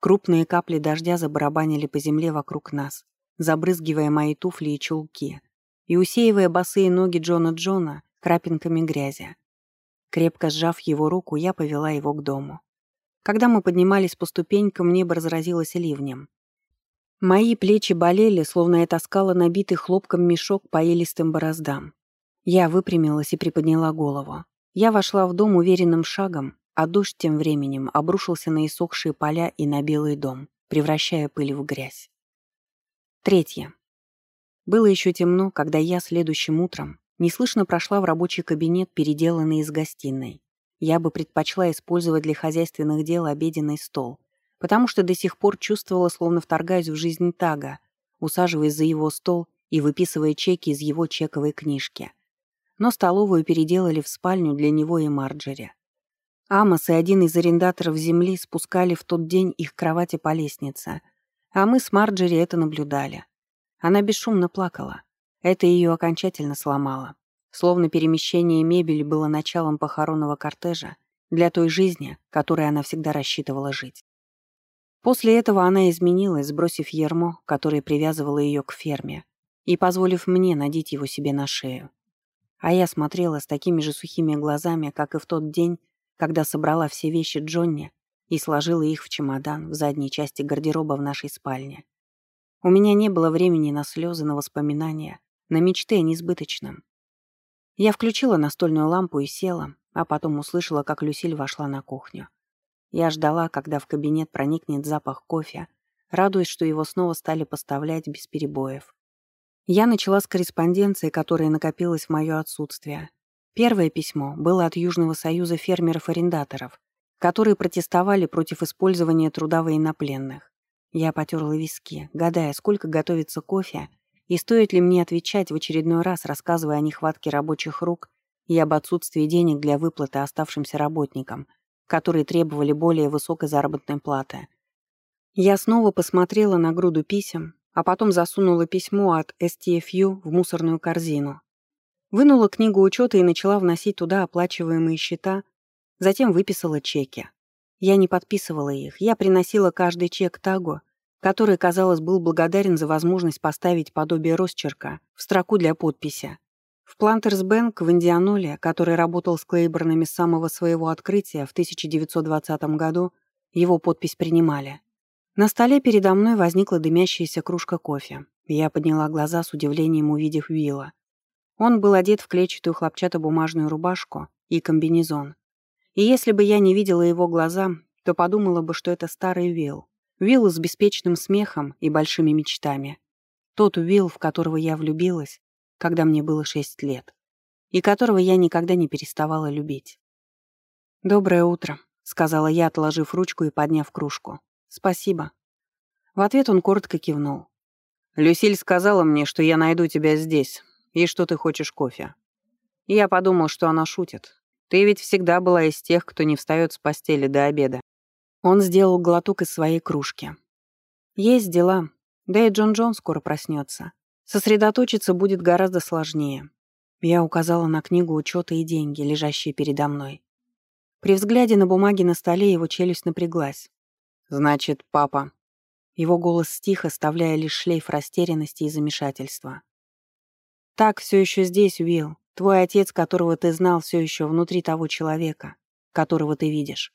Крупные капли дождя забарабанили по земле вокруг нас, забрызгивая мои туфли и чулки и усеивая босые ноги Джона Джона крапинками грязи. Крепко сжав его руку, я повела его к дому. Когда мы поднимались по ступенькам, небо разразилось ливнем. Мои плечи болели, словно я таскала набитый хлопком мешок по елистым бороздам. Я выпрямилась и приподняла голову. Я вошла в дом уверенным шагом, а дождь тем временем обрушился на иссохшие поля и на белый дом, превращая пыль в грязь. Третье. Было еще темно, когда я следующим утром неслышно прошла в рабочий кабинет, переделанный из гостиной. Я бы предпочла использовать для хозяйственных дел обеденный стол, потому что до сих пор чувствовала, словно вторгаюсь в жизнь Тага, усаживаясь за его стол и выписывая чеки из его чековой книжки. Но столовую переделали в спальню для него и Марджери. Амос и один из арендаторов земли спускали в тот день их кровати по лестнице, а мы с Марджери это наблюдали. Она бесшумно плакала. Это ее окончательно сломало. Словно перемещение мебели было началом похоронного кортежа для той жизни, которой она всегда рассчитывала жить. После этого она изменилась, сбросив ермо, которое привязывало ее к ферме, и позволив мне надеть его себе на шею. А я смотрела с такими же сухими глазами, как и в тот день, когда собрала все вещи Джонни и сложила их в чемодан в задней части гардероба в нашей спальне. У меня не было времени на слезы, на воспоминания, на мечты о несбыточном. Я включила настольную лампу и села, а потом услышала, как Люсиль вошла на кухню. Я ждала, когда в кабинет проникнет запах кофе, радуясь, что его снова стали поставлять без перебоев. Я начала с корреспонденции, которая накопилась в мое отсутствие. Первое письмо было от Южного союза фермеров-арендаторов, которые протестовали против использования труда военнопленных. Я потерла виски, гадая, сколько готовится кофе, и стоит ли мне отвечать в очередной раз, рассказывая о нехватке рабочих рук и об отсутствии денег для выплаты оставшимся работникам, которые требовали более высокой заработной платы. Я снова посмотрела на груду писем, а потом засунула письмо от STFU в мусорную корзину. Вынула книгу учета и начала вносить туда оплачиваемые счета, затем выписала чеки. Я не подписывала их, я приносила каждый чек Тагу, который, казалось, был благодарен за возможность поставить подобие росчерка в строку для подписи. В Плантерс Бэнк в Индианоле, который работал с Клейборнами с самого своего открытия в 1920 году, его подпись принимали. На столе передо мной возникла дымящаяся кружка кофе. Я подняла глаза с удивлением, увидев Уилла. Он был одет в клетчатую хлопчатобумажную рубашку и комбинезон. И если бы я не видела его глаза, то подумала бы, что это старый Уилл. Уилл с беспечным смехом и большими мечтами. Тот Уилл, в которого я влюбилась, когда мне было шесть лет, и которого я никогда не переставала любить. «Доброе утро», — сказала я, отложив ручку и подняв кружку. «Спасибо». В ответ он коротко кивнул. «Люсиль сказала мне, что я найду тебя здесь, и что ты хочешь кофе. Я подумал, что она шутит, Ты ведь всегда была из тех, кто не встает с постели до обеда». Он сделал глоток из своей кружки. «Есть дела. Да и Джон Джон скоро проснется. Сосредоточиться будет гораздо сложнее». Я указала на книгу учета и деньги, лежащие передо мной. При взгляде на бумаги на столе его челюсть напряглась. «Значит, папа». Его голос стих, оставляя лишь шлейф растерянности и замешательства. «Так все еще здесь, Уилл. Твой отец, которого ты знал, все еще внутри того человека, которого ты видишь.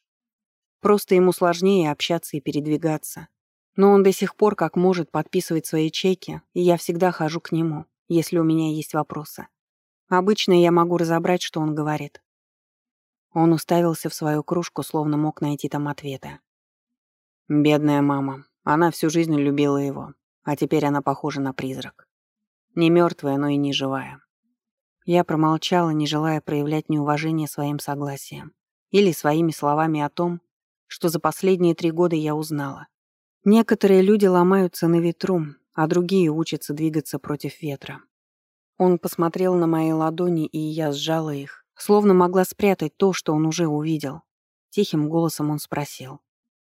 Просто ему сложнее общаться и передвигаться. Но он до сих пор как может подписывать свои чеки, и я всегда хожу к нему, если у меня есть вопросы. Обычно я могу разобрать, что он говорит. Он уставился в свою кружку, словно мог найти там ответы. Бедная мама. Она всю жизнь любила его, а теперь она похожа на призрак. Не мертвая, но и не живая. Я промолчала, не желая проявлять неуважение своим согласием или своими словами о том, что за последние три года я узнала. Некоторые люди ломаются на ветру, а другие учатся двигаться против ветра. Он посмотрел на мои ладони, и я сжала их, словно могла спрятать то, что он уже увидел. Тихим голосом он спросил.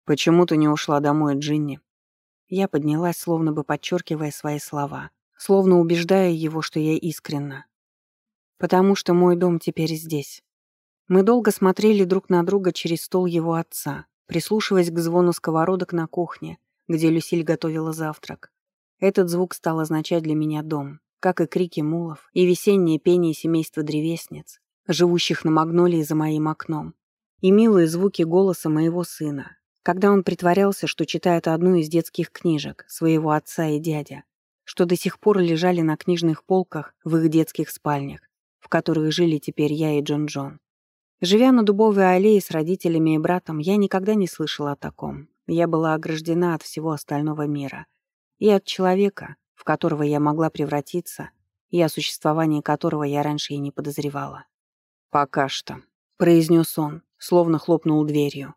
«Почему ты не ушла домой, Джинни?» Я поднялась, словно бы подчеркивая свои слова, словно убеждая его, что я искренна. «Потому что мой дом теперь здесь». Мы долго смотрели друг на друга через стол его отца, прислушиваясь к звону сковородок на кухне, где Люсиль готовила завтрак. Этот звук стал означать для меня дом, как и крики мулов и весеннее пение семейства древесниц, живущих на магнолии за моим окном, и милые звуки голоса моего сына, когда он притворялся, что читает одну из детских книжек своего отца и дядя, что до сих пор лежали на книжных полках в их детских спальнях, в которых жили теперь я и Джон Джон. Живя на Дубовой аллее с родителями и братом, я никогда не слышала о таком. Я была ограждена от всего остального мира. И от человека, в которого я могла превратиться, и о существовании которого я раньше и не подозревала. «Пока что», — произнес он, словно хлопнул дверью.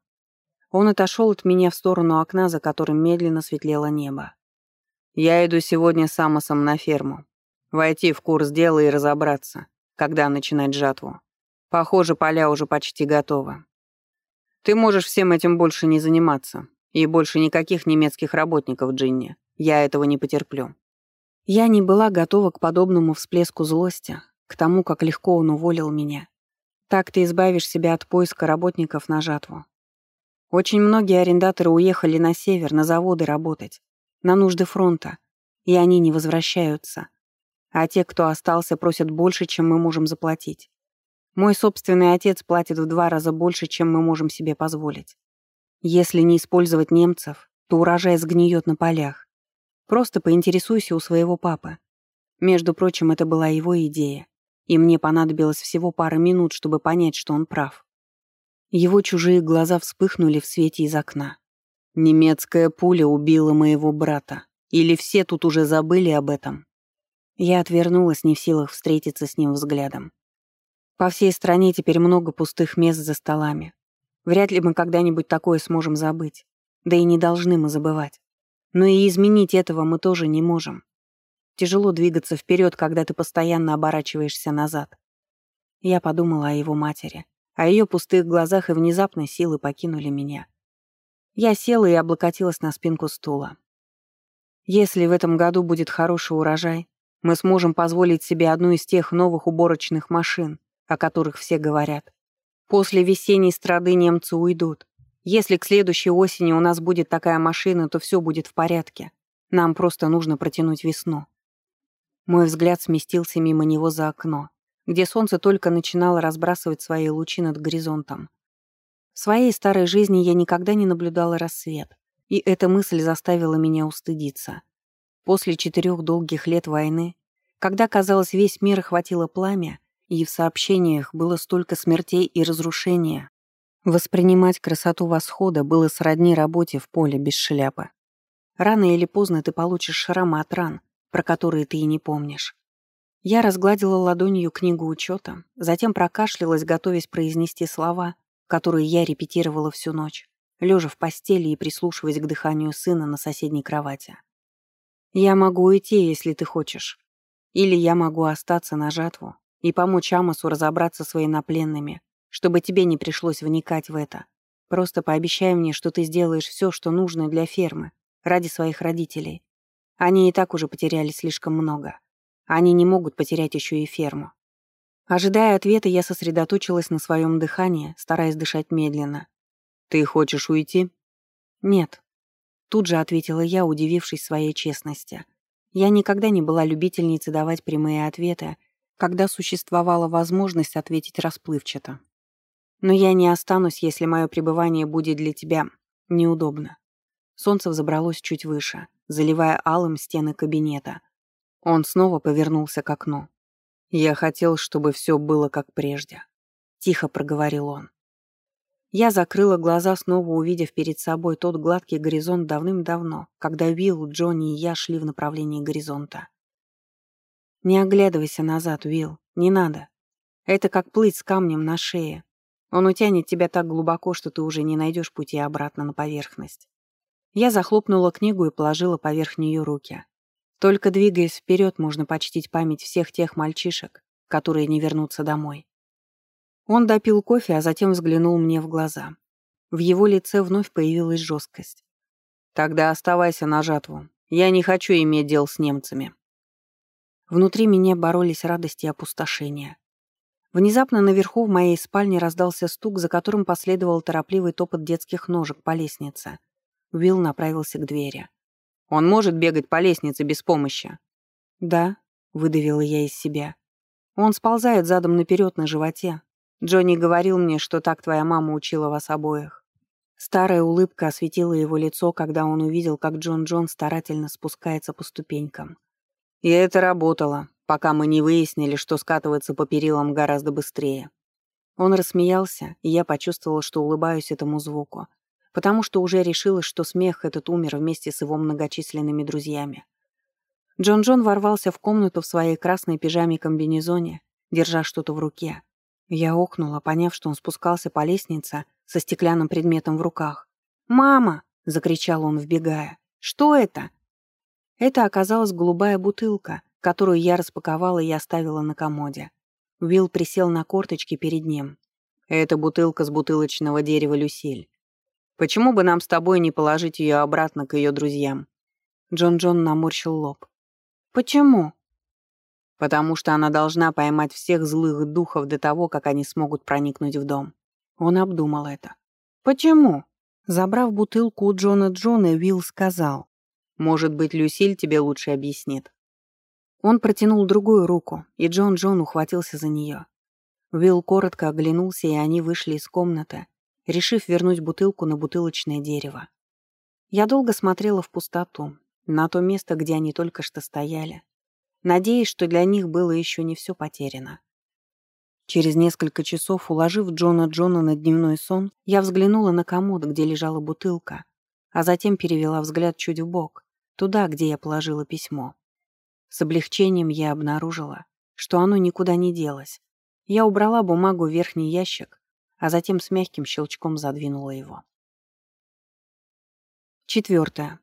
Он отошел от меня в сторону окна, за которым медленно светлело небо. «Я иду сегодня с Амосом на ферму. Войти в курс дела и разобраться, когда начинать жатву. Похоже, поля уже почти готовы. Ты можешь всем этим больше не заниматься. И больше никаких немецких работников, Джинни. Я этого не потерплю». Я не была готова к подобному всплеску злости, к тому, как легко он уволил меня. Так ты избавишь себя от поиска работников на жатву. Очень многие арендаторы уехали на север, на заводы работать, на нужды фронта, и они не возвращаются. А те, кто остался, просят больше, чем мы можем заплатить. Мой собственный отец платит в два раза больше, чем мы можем себе позволить. Если не использовать немцев, то урожай сгниет на полях. Просто поинтересуйся у своего папы. Между прочим, это была его идея, и мне понадобилось всего пара минут, чтобы понять, что он прав. Его чужие глаза вспыхнули в свете из окна. Немецкая пуля убила моего брата. Или все тут уже забыли об этом? Я отвернулась, не в силах встретиться с ним взглядом. По всей стране теперь много пустых мест за столами. Вряд ли мы когда-нибудь такое сможем забыть. Да и не должны мы забывать. Но и изменить этого мы тоже не можем. Тяжело двигаться вперед, когда ты постоянно оборачиваешься назад. Я подумала о его матери, о ее пустых глазах и внезапной силы покинули меня. Я села и облокотилась на спинку стула. Если в этом году будет хороший урожай, мы сможем позволить себе одну из тех новых уборочных машин, о которых все говорят. После весенней страды немцы уйдут. Если к следующей осени у нас будет такая машина, то все будет в порядке. Нам просто нужно протянуть весну. Мой взгляд сместился мимо него за окно где солнце только начинало разбрасывать свои лучи над горизонтом. В своей старой жизни я никогда не наблюдала рассвет, и эта мысль заставила меня устыдиться. После четырех долгих лет войны, когда, казалось, весь мир охватило пламя, и в сообщениях было столько смертей и разрушения, воспринимать красоту восхода было сродни работе в поле без шляпы. Рано или поздно ты получишь шрамы от ран, про которые ты и не помнишь. Я разгладила ладонью книгу учета, затем прокашлялась, готовясь произнести слова, которые я репетировала всю ночь, лежа в постели и прислушиваясь к дыханию сына на соседней кровати. «Я могу уйти, если ты хочешь. Или я могу остаться на жатву и помочь Амосу разобраться с военнопленными, чтобы тебе не пришлось вникать в это. Просто пообещай мне, что ты сделаешь все, что нужно для фермы, ради своих родителей. Они и так уже потеряли слишком много. Они не могут потерять еще и ферму. Ожидая ответа, я сосредоточилась на своем дыхании, стараясь дышать медленно. «Ты хочешь уйти?» «Нет». Тут же ответила я, удивившись своей честности. Я никогда не была любительницей давать прямые ответы, когда существовала возможность ответить расплывчато. Но я не останусь, если мое пребывание будет для тебя неудобно. Солнце взобралось чуть выше, заливая алым стены кабинета. Он снова повернулся к окну. «Я хотел, чтобы все было как прежде», — тихо проговорил он. Я закрыла глаза, снова увидев перед собой тот гладкий горизонт давным-давно, когда Уилл, Джонни и я шли в направлении горизонта. «Не оглядывайся назад, Уилл, не надо. Это как плыть с камнем на шее. Он утянет тебя так глубоко, что ты уже не найдешь пути обратно на поверхность». Я захлопнула книгу и положила поверх нее руки. Только двигаясь вперед, можно почтить память всех тех мальчишек, которые не вернутся домой. Он допил кофе, а затем взглянул мне в глаза. В его лице вновь появилась жесткость. «Тогда оставайся на жатву. Я не хочу иметь дел с немцами». Внутри меня боролись радость и опустошение. Внезапно наверху в моей спальне раздался стук, за которым последовал торопливый топот детских ножек по лестнице. Уилл направился к двери. Он может бегать по лестнице без помощи?» «Да», — выдавила я из себя. «Он сползает задом наперед на животе. Джонни говорил мне, что так твоя мама учила вас обоих». Старая улыбка осветила его лицо, когда он увидел, как Джон Джон старательно спускается по ступенькам. «И это работало, пока мы не выяснили, что скатываться по перилам гораздо быстрее». Он рассмеялся, и я почувствовала, что улыбаюсь этому звуку потому что уже решила, что смех этот умер вместе с его многочисленными друзьями. Джон-Джон ворвался в комнату в своей красной пижаме-комбинезоне, держа что-то в руке. Я охнула, поняв, что он спускался по лестнице со стеклянным предметом в руках. «Мама!» — закричал он, вбегая. «Что это?» Это оказалась голубая бутылка, которую я распаковала и оставила на комоде. Уилл присел на корточки перед ним. «Это бутылка с бутылочного дерева Люсиль. Почему бы нам с тобой не положить ее обратно к ее друзьям?» Джон-Джон наморщил лоб. «Почему?» «Потому что она должна поймать всех злых духов до того, как они смогут проникнуть в дом». Он обдумал это. «Почему?» Забрав бутылку у Джона Джона, Уилл сказал. «Может быть, Люсиль тебе лучше объяснит». Он протянул другую руку, и Джон Джон ухватился за нее. Уилл коротко оглянулся, и они вышли из комнаты, решив вернуть бутылку на бутылочное дерево. Я долго смотрела в пустоту, на то место, где они только что стояли, надеясь, что для них было еще не все потеряно. Через несколько часов, уложив Джона Джона на дневной сон, я взглянула на комод, где лежала бутылка, а затем перевела взгляд чуть вбок, туда, где я положила письмо. С облегчением я обнаружила, что оно никуда не делось. Я убрала бумагу в верхний ящик, а затем с мягким щелчком задвинула его. Четвертое.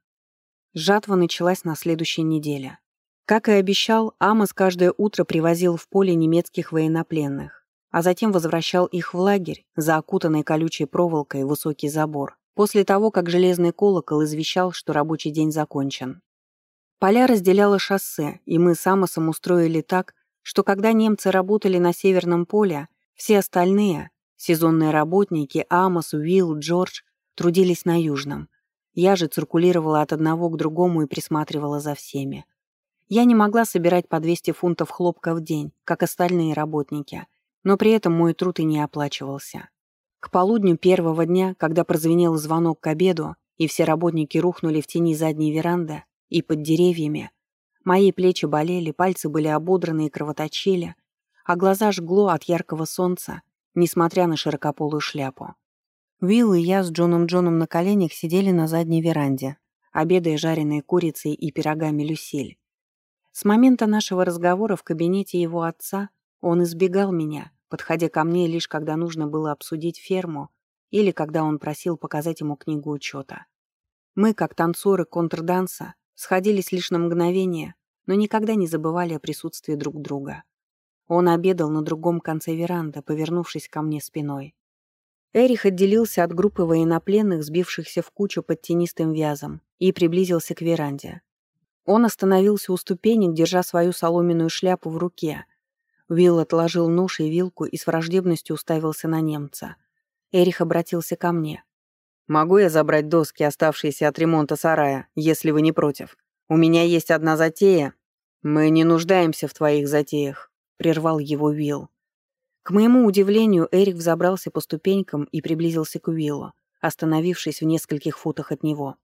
Жатва началась на следующей неделе. Как и обещал, Амос каждое утро привозил в поле немецких военнопленных, а затем возвращал их в лагерь за окутанной колючей проволокой высокий забор, после того, как железный колокол извещал, что рабочий день закончен. Поля разделяло шоссе, и мы с Амосом устроили так, что когда немцы работали на северном поле, все остальные, Сезонные работники Амос, Уилл, Джордж трудились на Южном. Я же циркулировала от одного к другому и присматривала за всеми. Я не могла собирать по 200 фунтов хлопка в день, как остальные работники, но при этом мой труд и не оплачивался. К полудню первого дня, когда прозвенел звонок к обеду, и все работники рухнули в тени задней веранды и под деревьями, мои плечи болели, пальцы были ободраны и кровоточили, а глаза жгло от яркого солнца, несмотря на широкополую шляпу. Уилл и я с Джоном Джоном на коленях сидели на задней веранде, обедая жареной курицей и пирогами Люсиль. С момента нашего разговора в кабинете его отца он избегал меня, подходя ко мне лишь когда нужно было обсудить ферму или когда он просил показать ему книгу учета. Мы, как танцоры контрданса, сходились лишь на мгновение, но никогда не забывали о присутствии друг друга. Он обедал на другом конце веранды, повернувшись ко мне спиной. Эрих отделился от группы военнопленных, сбившихся в кучу под тенистым вязом, и приблизился к веранде. Он остановился у ступенек, держа свою соломенную шляпу в руке. Уилл отложил нож и вилку и с враждебностью уставился на немца. Эрих обратился ко мне. «Могу я забрать доски, оставшиеся от ремонта сарая, если вы не против? У меня есть одна затея. Мы не нуждаемся в твоих затеях», — прервал его Уилл. К моему удивлению, Эрик взобрался по ступенькам и приблизился к Уиллу, остановившись в нескольких футах от него.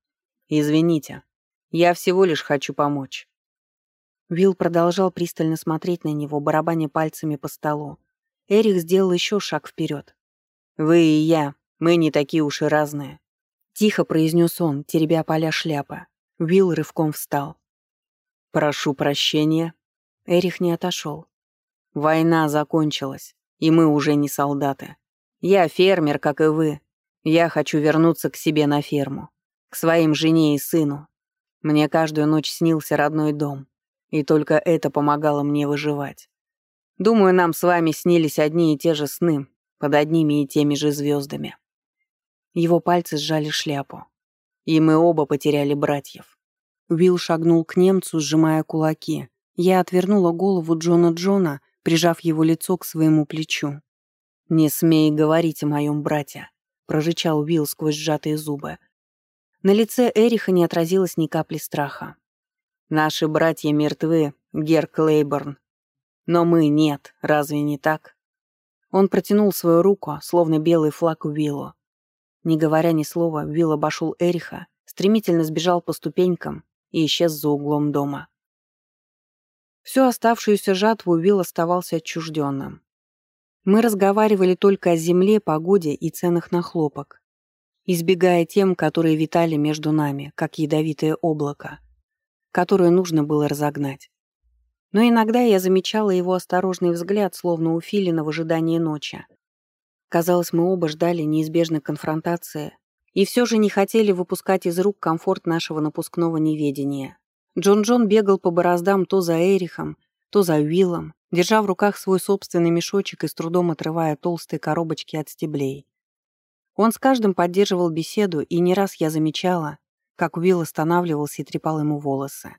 «Извините, я всего лишь хочу помочь». Уилл продолжал пристально смотреть на него, барабаня пальцами по столу. Эрик сделал еще шаг вперед. «Вы и я, мы не такие уж и разные», — тихо произнес он, теребя поля шляпы. Уилл рывком встал. «Прошу прощения». Эрих не отошел. «Война закончилась и мы уже не солдаты. Я фермер, как и вы. Я хочу вернуться к себе на ферму, к своим жене и сыну. Мне каждую ночь снился родной дом, и только это помогало мне выживать. Думаю, нам с вами снились одни и те же сны, под одними и теми же звездами. Его пальцы сжали шляпу. И мы оба потеряли братьев. Уилл шагнул к немцу, сжимая кулаки. Я отвернула голову Джона Джона прижав его лицо к своему плечу. «Не смей говорить о моем брате», — прорычал Уилл сквозь сжатые зубы. На лице Эриха не отразилось ни капли страха. «Наши братья мертвы, Гер Клейборн. Но мы нет, разве не так?» Он протянул свою руку, словно белый флаг Уиллу. Не говоря ни слова, Уилл обошел Эриха, стремительно сбежал по ступенькам и исчез за углом дома. Всю оставшуюся жатву Уилл оставался отчужденным. Мы разговаривали только о земле, погоде и ценах на хлопок, избегая тем, которые витали между нами, как ядовитое облако, которое нужно было разогнать. Но иногда я замечала его осторожный взгляд, словно у Филина в ожидании ночи. Казалось, мы оба ждали неизбежной конфронтации и все же не хотели выпускать из рук комфорт нашего напускного неведения. Джон-Джон бегал по бороздам то за Эрихом, то за Уиллом, держа в руках свой собственный мешочек и с трудом отрывая толстые коробочки от стеблей. Он с каждым поддерживал беседу, и не раз я замечала, как Уилл останавливался и трепал ему волосы.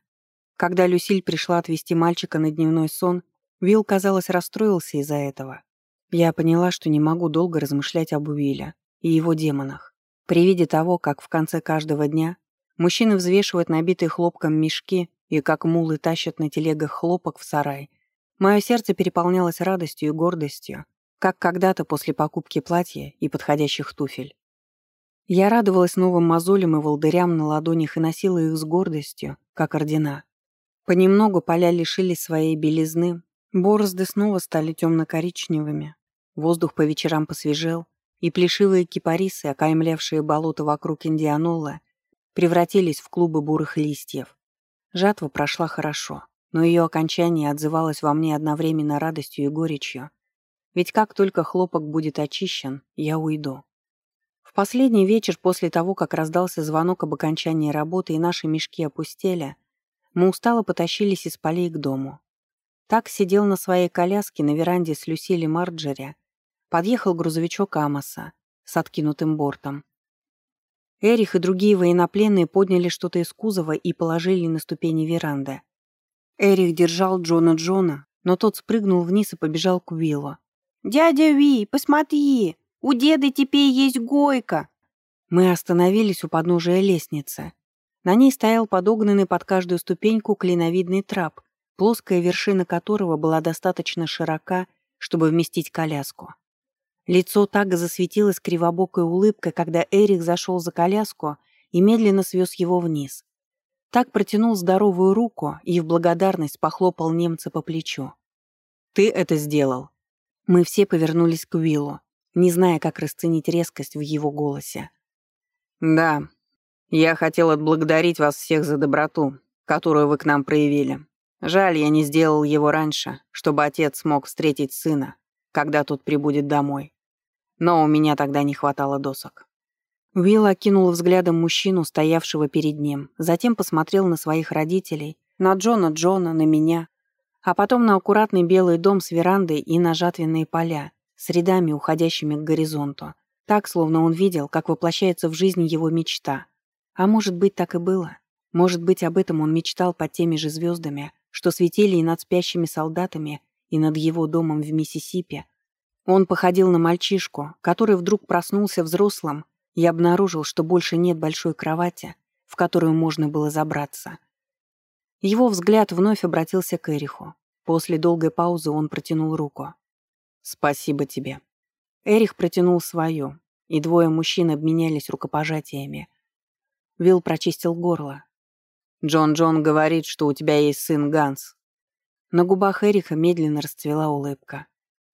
Когда Люсиль пришла отвезти мальчика на дневной сон, Уилл, казалось, расстроился из-за этого. Я поняла, что не могу долго размышлять об Уилле и его демонах. При виде того, как в конце каждого дня Мужчины взвешивают набитые хлопком мешки и как мулы тащат на телегах хлопок в сарай. Мое сердце переполнялось радостью и гордостью, как когда-то после покупки платья и подходящих туфель. Я радовалась новым мозолям и волдырям на ладонях и носила их с гордостью, как ордена. Понемногу поля лишились своей белизны, борозды снова стали темно-коричневыми, воздух по вечерам посвежел, и плешивые кипарисы, окаймлявшие болото вокруг Индианола, превратились в клубы бурых листьев. Жатва прошла хорошо, но ее окончание отзывалось во мне одновременно радостью и горечью. Ведь как только хлопок будет очищен, я уйду. В последний вечер после того, как раздался звонок об окончании работы и наши мешки опустели, мы устало потащились из полей к дому. Так сидел на своей коляске на веранде с Люсили Марджери. Подъехал грузовичок Амоса с откинутым бортом. Эрих и другие военнопленные подняли что-то из кузова и положили на ступени веранды. Эрих держал Джона Джона, но тот спрыгнул вниз и побежал к Уиллу. «Дядя Ви, посмотри! У деда теперь есть гойка!» Мы остановились у подножия лестницы. На ней стоял подогнанный под каждую ступеньку клиновидный трап, плоская вершина которого была достаточно широка, чтобы вместить коляску. Лицо так засветилось кривобокой улыбкой, когда Эрик зашел за коляску и медленно свез его вниз. Так протянул здоровую руку и в благодарность похлопал немца по плечу. «Ты это сделал». Мы все повернулись к Уиллу, не зная, как расценить резкость в его голосе. «Да, я хотел отблагодарить вас всех за доброту, которую вы к нам проявили. Жаль, я не сделал его раньше, чтобы отец смог встретить сына, когда тот прибудет домой. Но у меня тогда не хватало досок. Уилл окинул взглядом мужчину, стоявшего перед ним, затем посмотрел на своих родителей, на Джона Джона, на меня. А потом на аккуратный белый дом с верандой и на жатвенные поля, с рядами, уходящими к горизонту. Так, словно он видел, как воплощается в жизнь его мечта. А может быть, так и было. Может быть, об этом он мечтал под теми же звездами, что светили и над спящими солдатами, и над его домом в Миссисипи. Он походил на мальчишку, который вдруг проснулся взрослым и обнаружил, что больше нет большой кровати, в которую можно было забраться. Его взгляд вновь обратился к Эриху. После долгой паузы он протянул руку. «Спасибо тебе». Эрих протянул свою, и двое мужчин обменялись рукопожатиями. Вилл прочистил горло. «Джон Джон говорит, что у тебя есть сын Ганс». На губах Эриха медленно расцвела улыбка.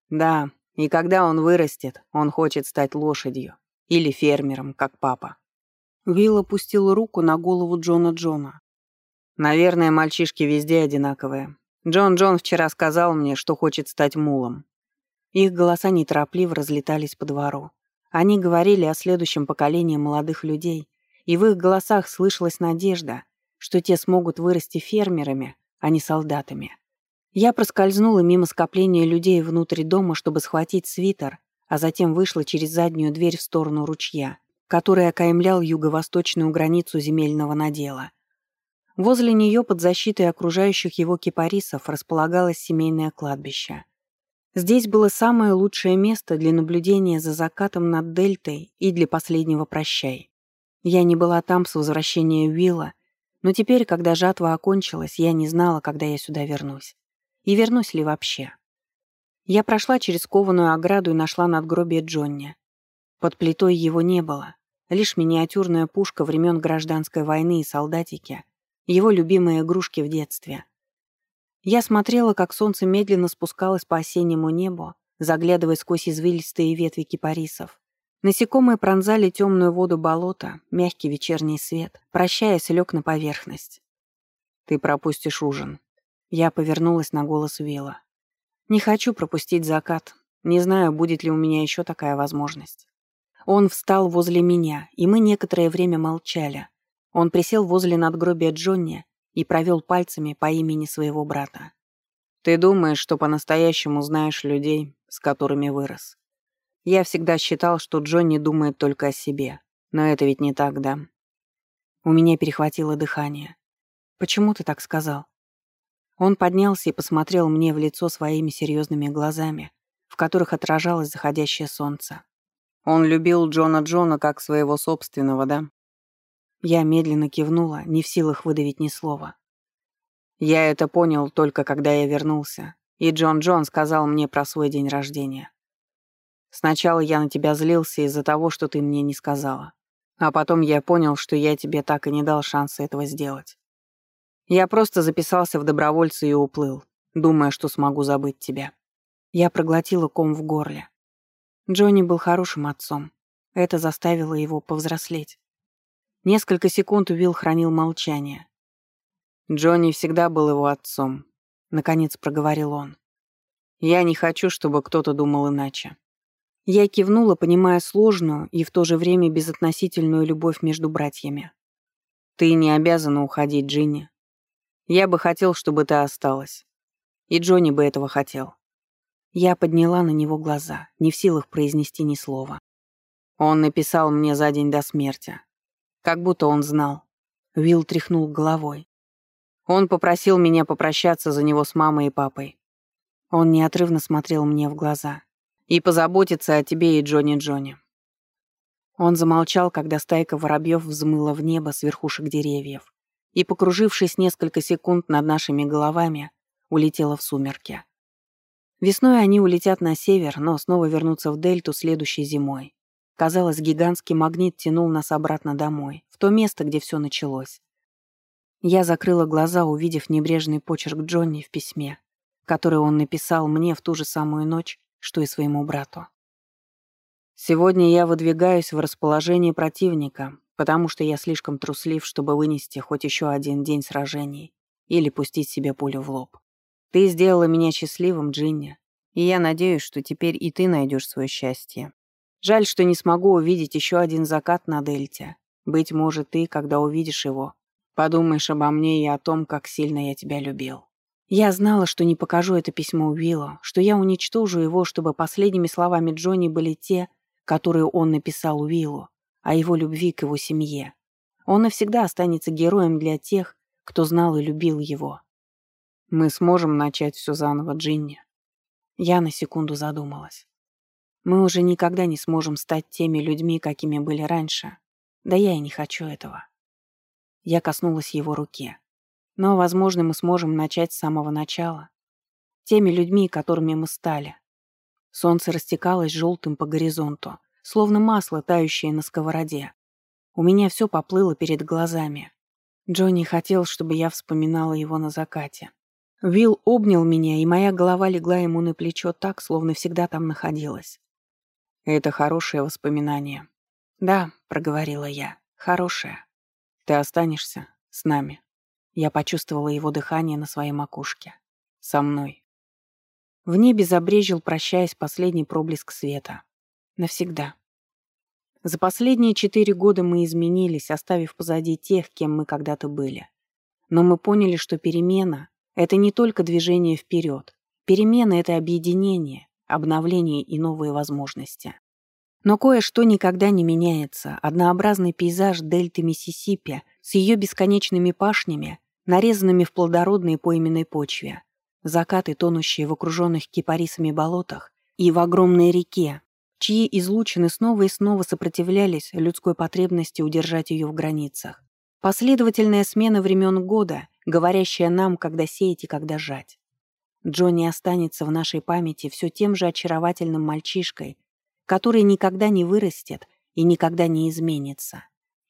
«Да, и когда он вырастет, он хочет стать лошадью. Или фермером, как папа». Вилл опустил руку на голову Джона Джона. «Наверное, мальчишки везде одинаковые. Джон Джон вчера сказал мне, что хочет стать мулом». Их голоса неторопливо разлетались по двору. Они говорили о следующем поколении молодых людей, и в их голосах слышалась надежда, что те смогут вырасти фермерами, а не солдатами. Я проскользнула мимо скопления людей внутрь дома, чтобы схватить свитер, а затем вышла через заднюю дверь в сторону ручья, который окаймлял юго-восточную границу земельного надела. Возле нее под защитой окружающих его кипарисов располагалось семейное кладбище. Здесь было самое лучшее место для наблюдения за закатом над дельтой и для последнего прощай. Я не была там с возвращения Уилла, но теперь, когда жатва окончилась, я не знала, когда я сюда вернусь. И вернусь ли вообще. Я прошла через кованую ограду и нашла надгробие Джонни. Под плитой его не было. Лишь миниатюрная пушка времен гражданской войны и солдатики, его любимые игрушки в детстве. Я смотрела, как солнце медленно спускалось по осеннему небу, заглядывая сквозь извилистые ветви кипарисов. Насекомые пронзали темную воду болота, мягкий вечерний свет, прощаясь, лег на поверхность. «Ты пропустишь ужин». Я повернулась на голос Вилла. «Не хочу пропустить закат. Не знаю, будет ли у меня еще такая возможность». Он встал возле меня, и мы некоторое время молчали. Он присел возле надгробия Джонни и провел пальцами по имени своего брата. «Ты думаешь, что по-настоящему знаешь людей, с которыми вырос. Я всегда считал, что Джонни думает только о себе, но это ведь не так, да?» У меня перехватило дыхание. «Почему ты так сказал?» Он поднялся и посмотрел мне в лицо своими серьезными глазами, в которых отражалось заходящее солнце. Он любил Джона Джона как своего собственного, да? Я медленно кивнула, не в силах выдавить ни слова. Я это понял только когда я вернулся, и Джон Джон сказал мне про свой день рождения. Сначала я на тебя злился из-за того, что ты мне не сказала. А потом я понял, что я тебе так и не дал шанса этого сделать. Я просто записался в добровольцы и уплыл, думая, что смогу забыть тебя. Я проглотила ком в горле. Джонни был хорошим отцом. Это заставило его повзрослеть. Несколько секунд Уилл хранил молчание. «Джонни всегда был его отцом», — наконец проговорил он. «Я не хочу, чтобы кто-то думал иначе». Я кивнула, понимая сложную и в то же время безотносительную любовь между братьями. «Ты не обязана уходить, Джинни. Я бы хотел, чтобы ты осталась. И Джонни бы этого хотел». Я подняла на него глаза, не в силах произнести ни слова. Он написал мне за день до смерти. Как будто он знал. Уилл тряхнул головой. Он попросил меня попрощаться за него с мамой и папой. Он неотрывно смотрел мне в глаза. И позаботиться о тебе и Джонни Джонни. Он замолчал, когда стайка воробьев взмыла в небо с верхушек деревьев и, покружившись несколько секунд над нашими головами, улетела в сумерки. Весной они улетят на север, но снова вернутся в дельту следующей зимой. Казалось, гигантский магнит тянул нас обратно домой, в то место, где все началось. Я закрыла глаза, увидев небрежный почерк Джонни в письме, которое он написал мне в ту же самую ночь, что и своему брату. «Сегодня я выдвигаюсь в расположение противника, потому что я слишком труслив, чтобы вынести хоть еще один день сражений или пустить себе пулю в лоб. Ты сделала меня счастливым, Джинни, и я надеюсь, что теперь и ты найдешь свое счастье. Жаль, что не смогу увидеть еще один закат на дельте. Быть может, ты, когда увидишь его, подумаешь обо мне и о том, как сильно я тебя любил. Я знала, что не покажу это письмо Уиллу, что я уничтожу его, чтобы последними словами Джонни были те, которые он написал Уиллу, о его любви к его семье. Он навсегда останется героем для тех, кто знал и любил его. Мы сможем начать все заново, Джинни. Я на секунду задумалась. Мы уже никогда не сможем стать теми людьми, какими были раньше. Да я и не хочу этого. Я коснулась его руки. Но, возможно, мы сможем начать с самого начала. Теми людьми, которыми мы стали. Солнце растекалось желтым по горизонту, словно масло, тающее на сковороде. У меня все поплыло перед глазами. Джонни хотел, чтобы я вспоминала его на закате. Вилл обнял меня, и моя голова легла ему на плечо так, словно всегда там находилась. «Это хорошее воспоминание». «Да», — проговорила я, — «хорошее. Ты останешься с нами». Я почувствовала его дыхание на своей макушке. Со мной. В небе забрежил, прощаясь, последний проблеск света. Навсегда. За последние четыре года мы изменились, оставив позади тех, кем мы когда-то были. Но мы поняли, что перемена — это не только движение вперед. Перемена — это объединение, обновление и новые возможности. Но кое-что никогда не меняется. Однообразный пейзаж дельты Миссисипи с ее бесконечными пашнями нарезанными в плодородной пойменной почве, закаты, тонущие в окруженных кипарисами болотах, и в огромной реке, чьи излучины снова и снова сопротивлялись людской потребности удержать ее в границах. Последовательная смена времен года, говорящая нам, когда сеять и когда жать. Джонни останется в нашей памяти все тем же очаровательным мальчишкой, который никогда не вырастет и никогда не изменится,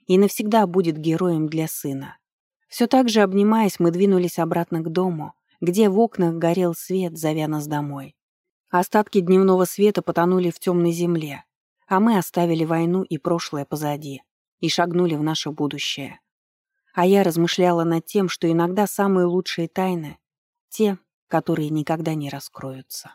и навсегда будет героем для сына. Все так же обнимаясь, мы двинулись обратно к дому, где в окнах горел свет, зовя нас домой. Остатки дневного света потонули в темной земле, а мы оставили войну и прошлое позади и шагнули в наше будущее. А я размышляла над тем, что иногда самые лучшие тайны — те, которые никогда не раскроются.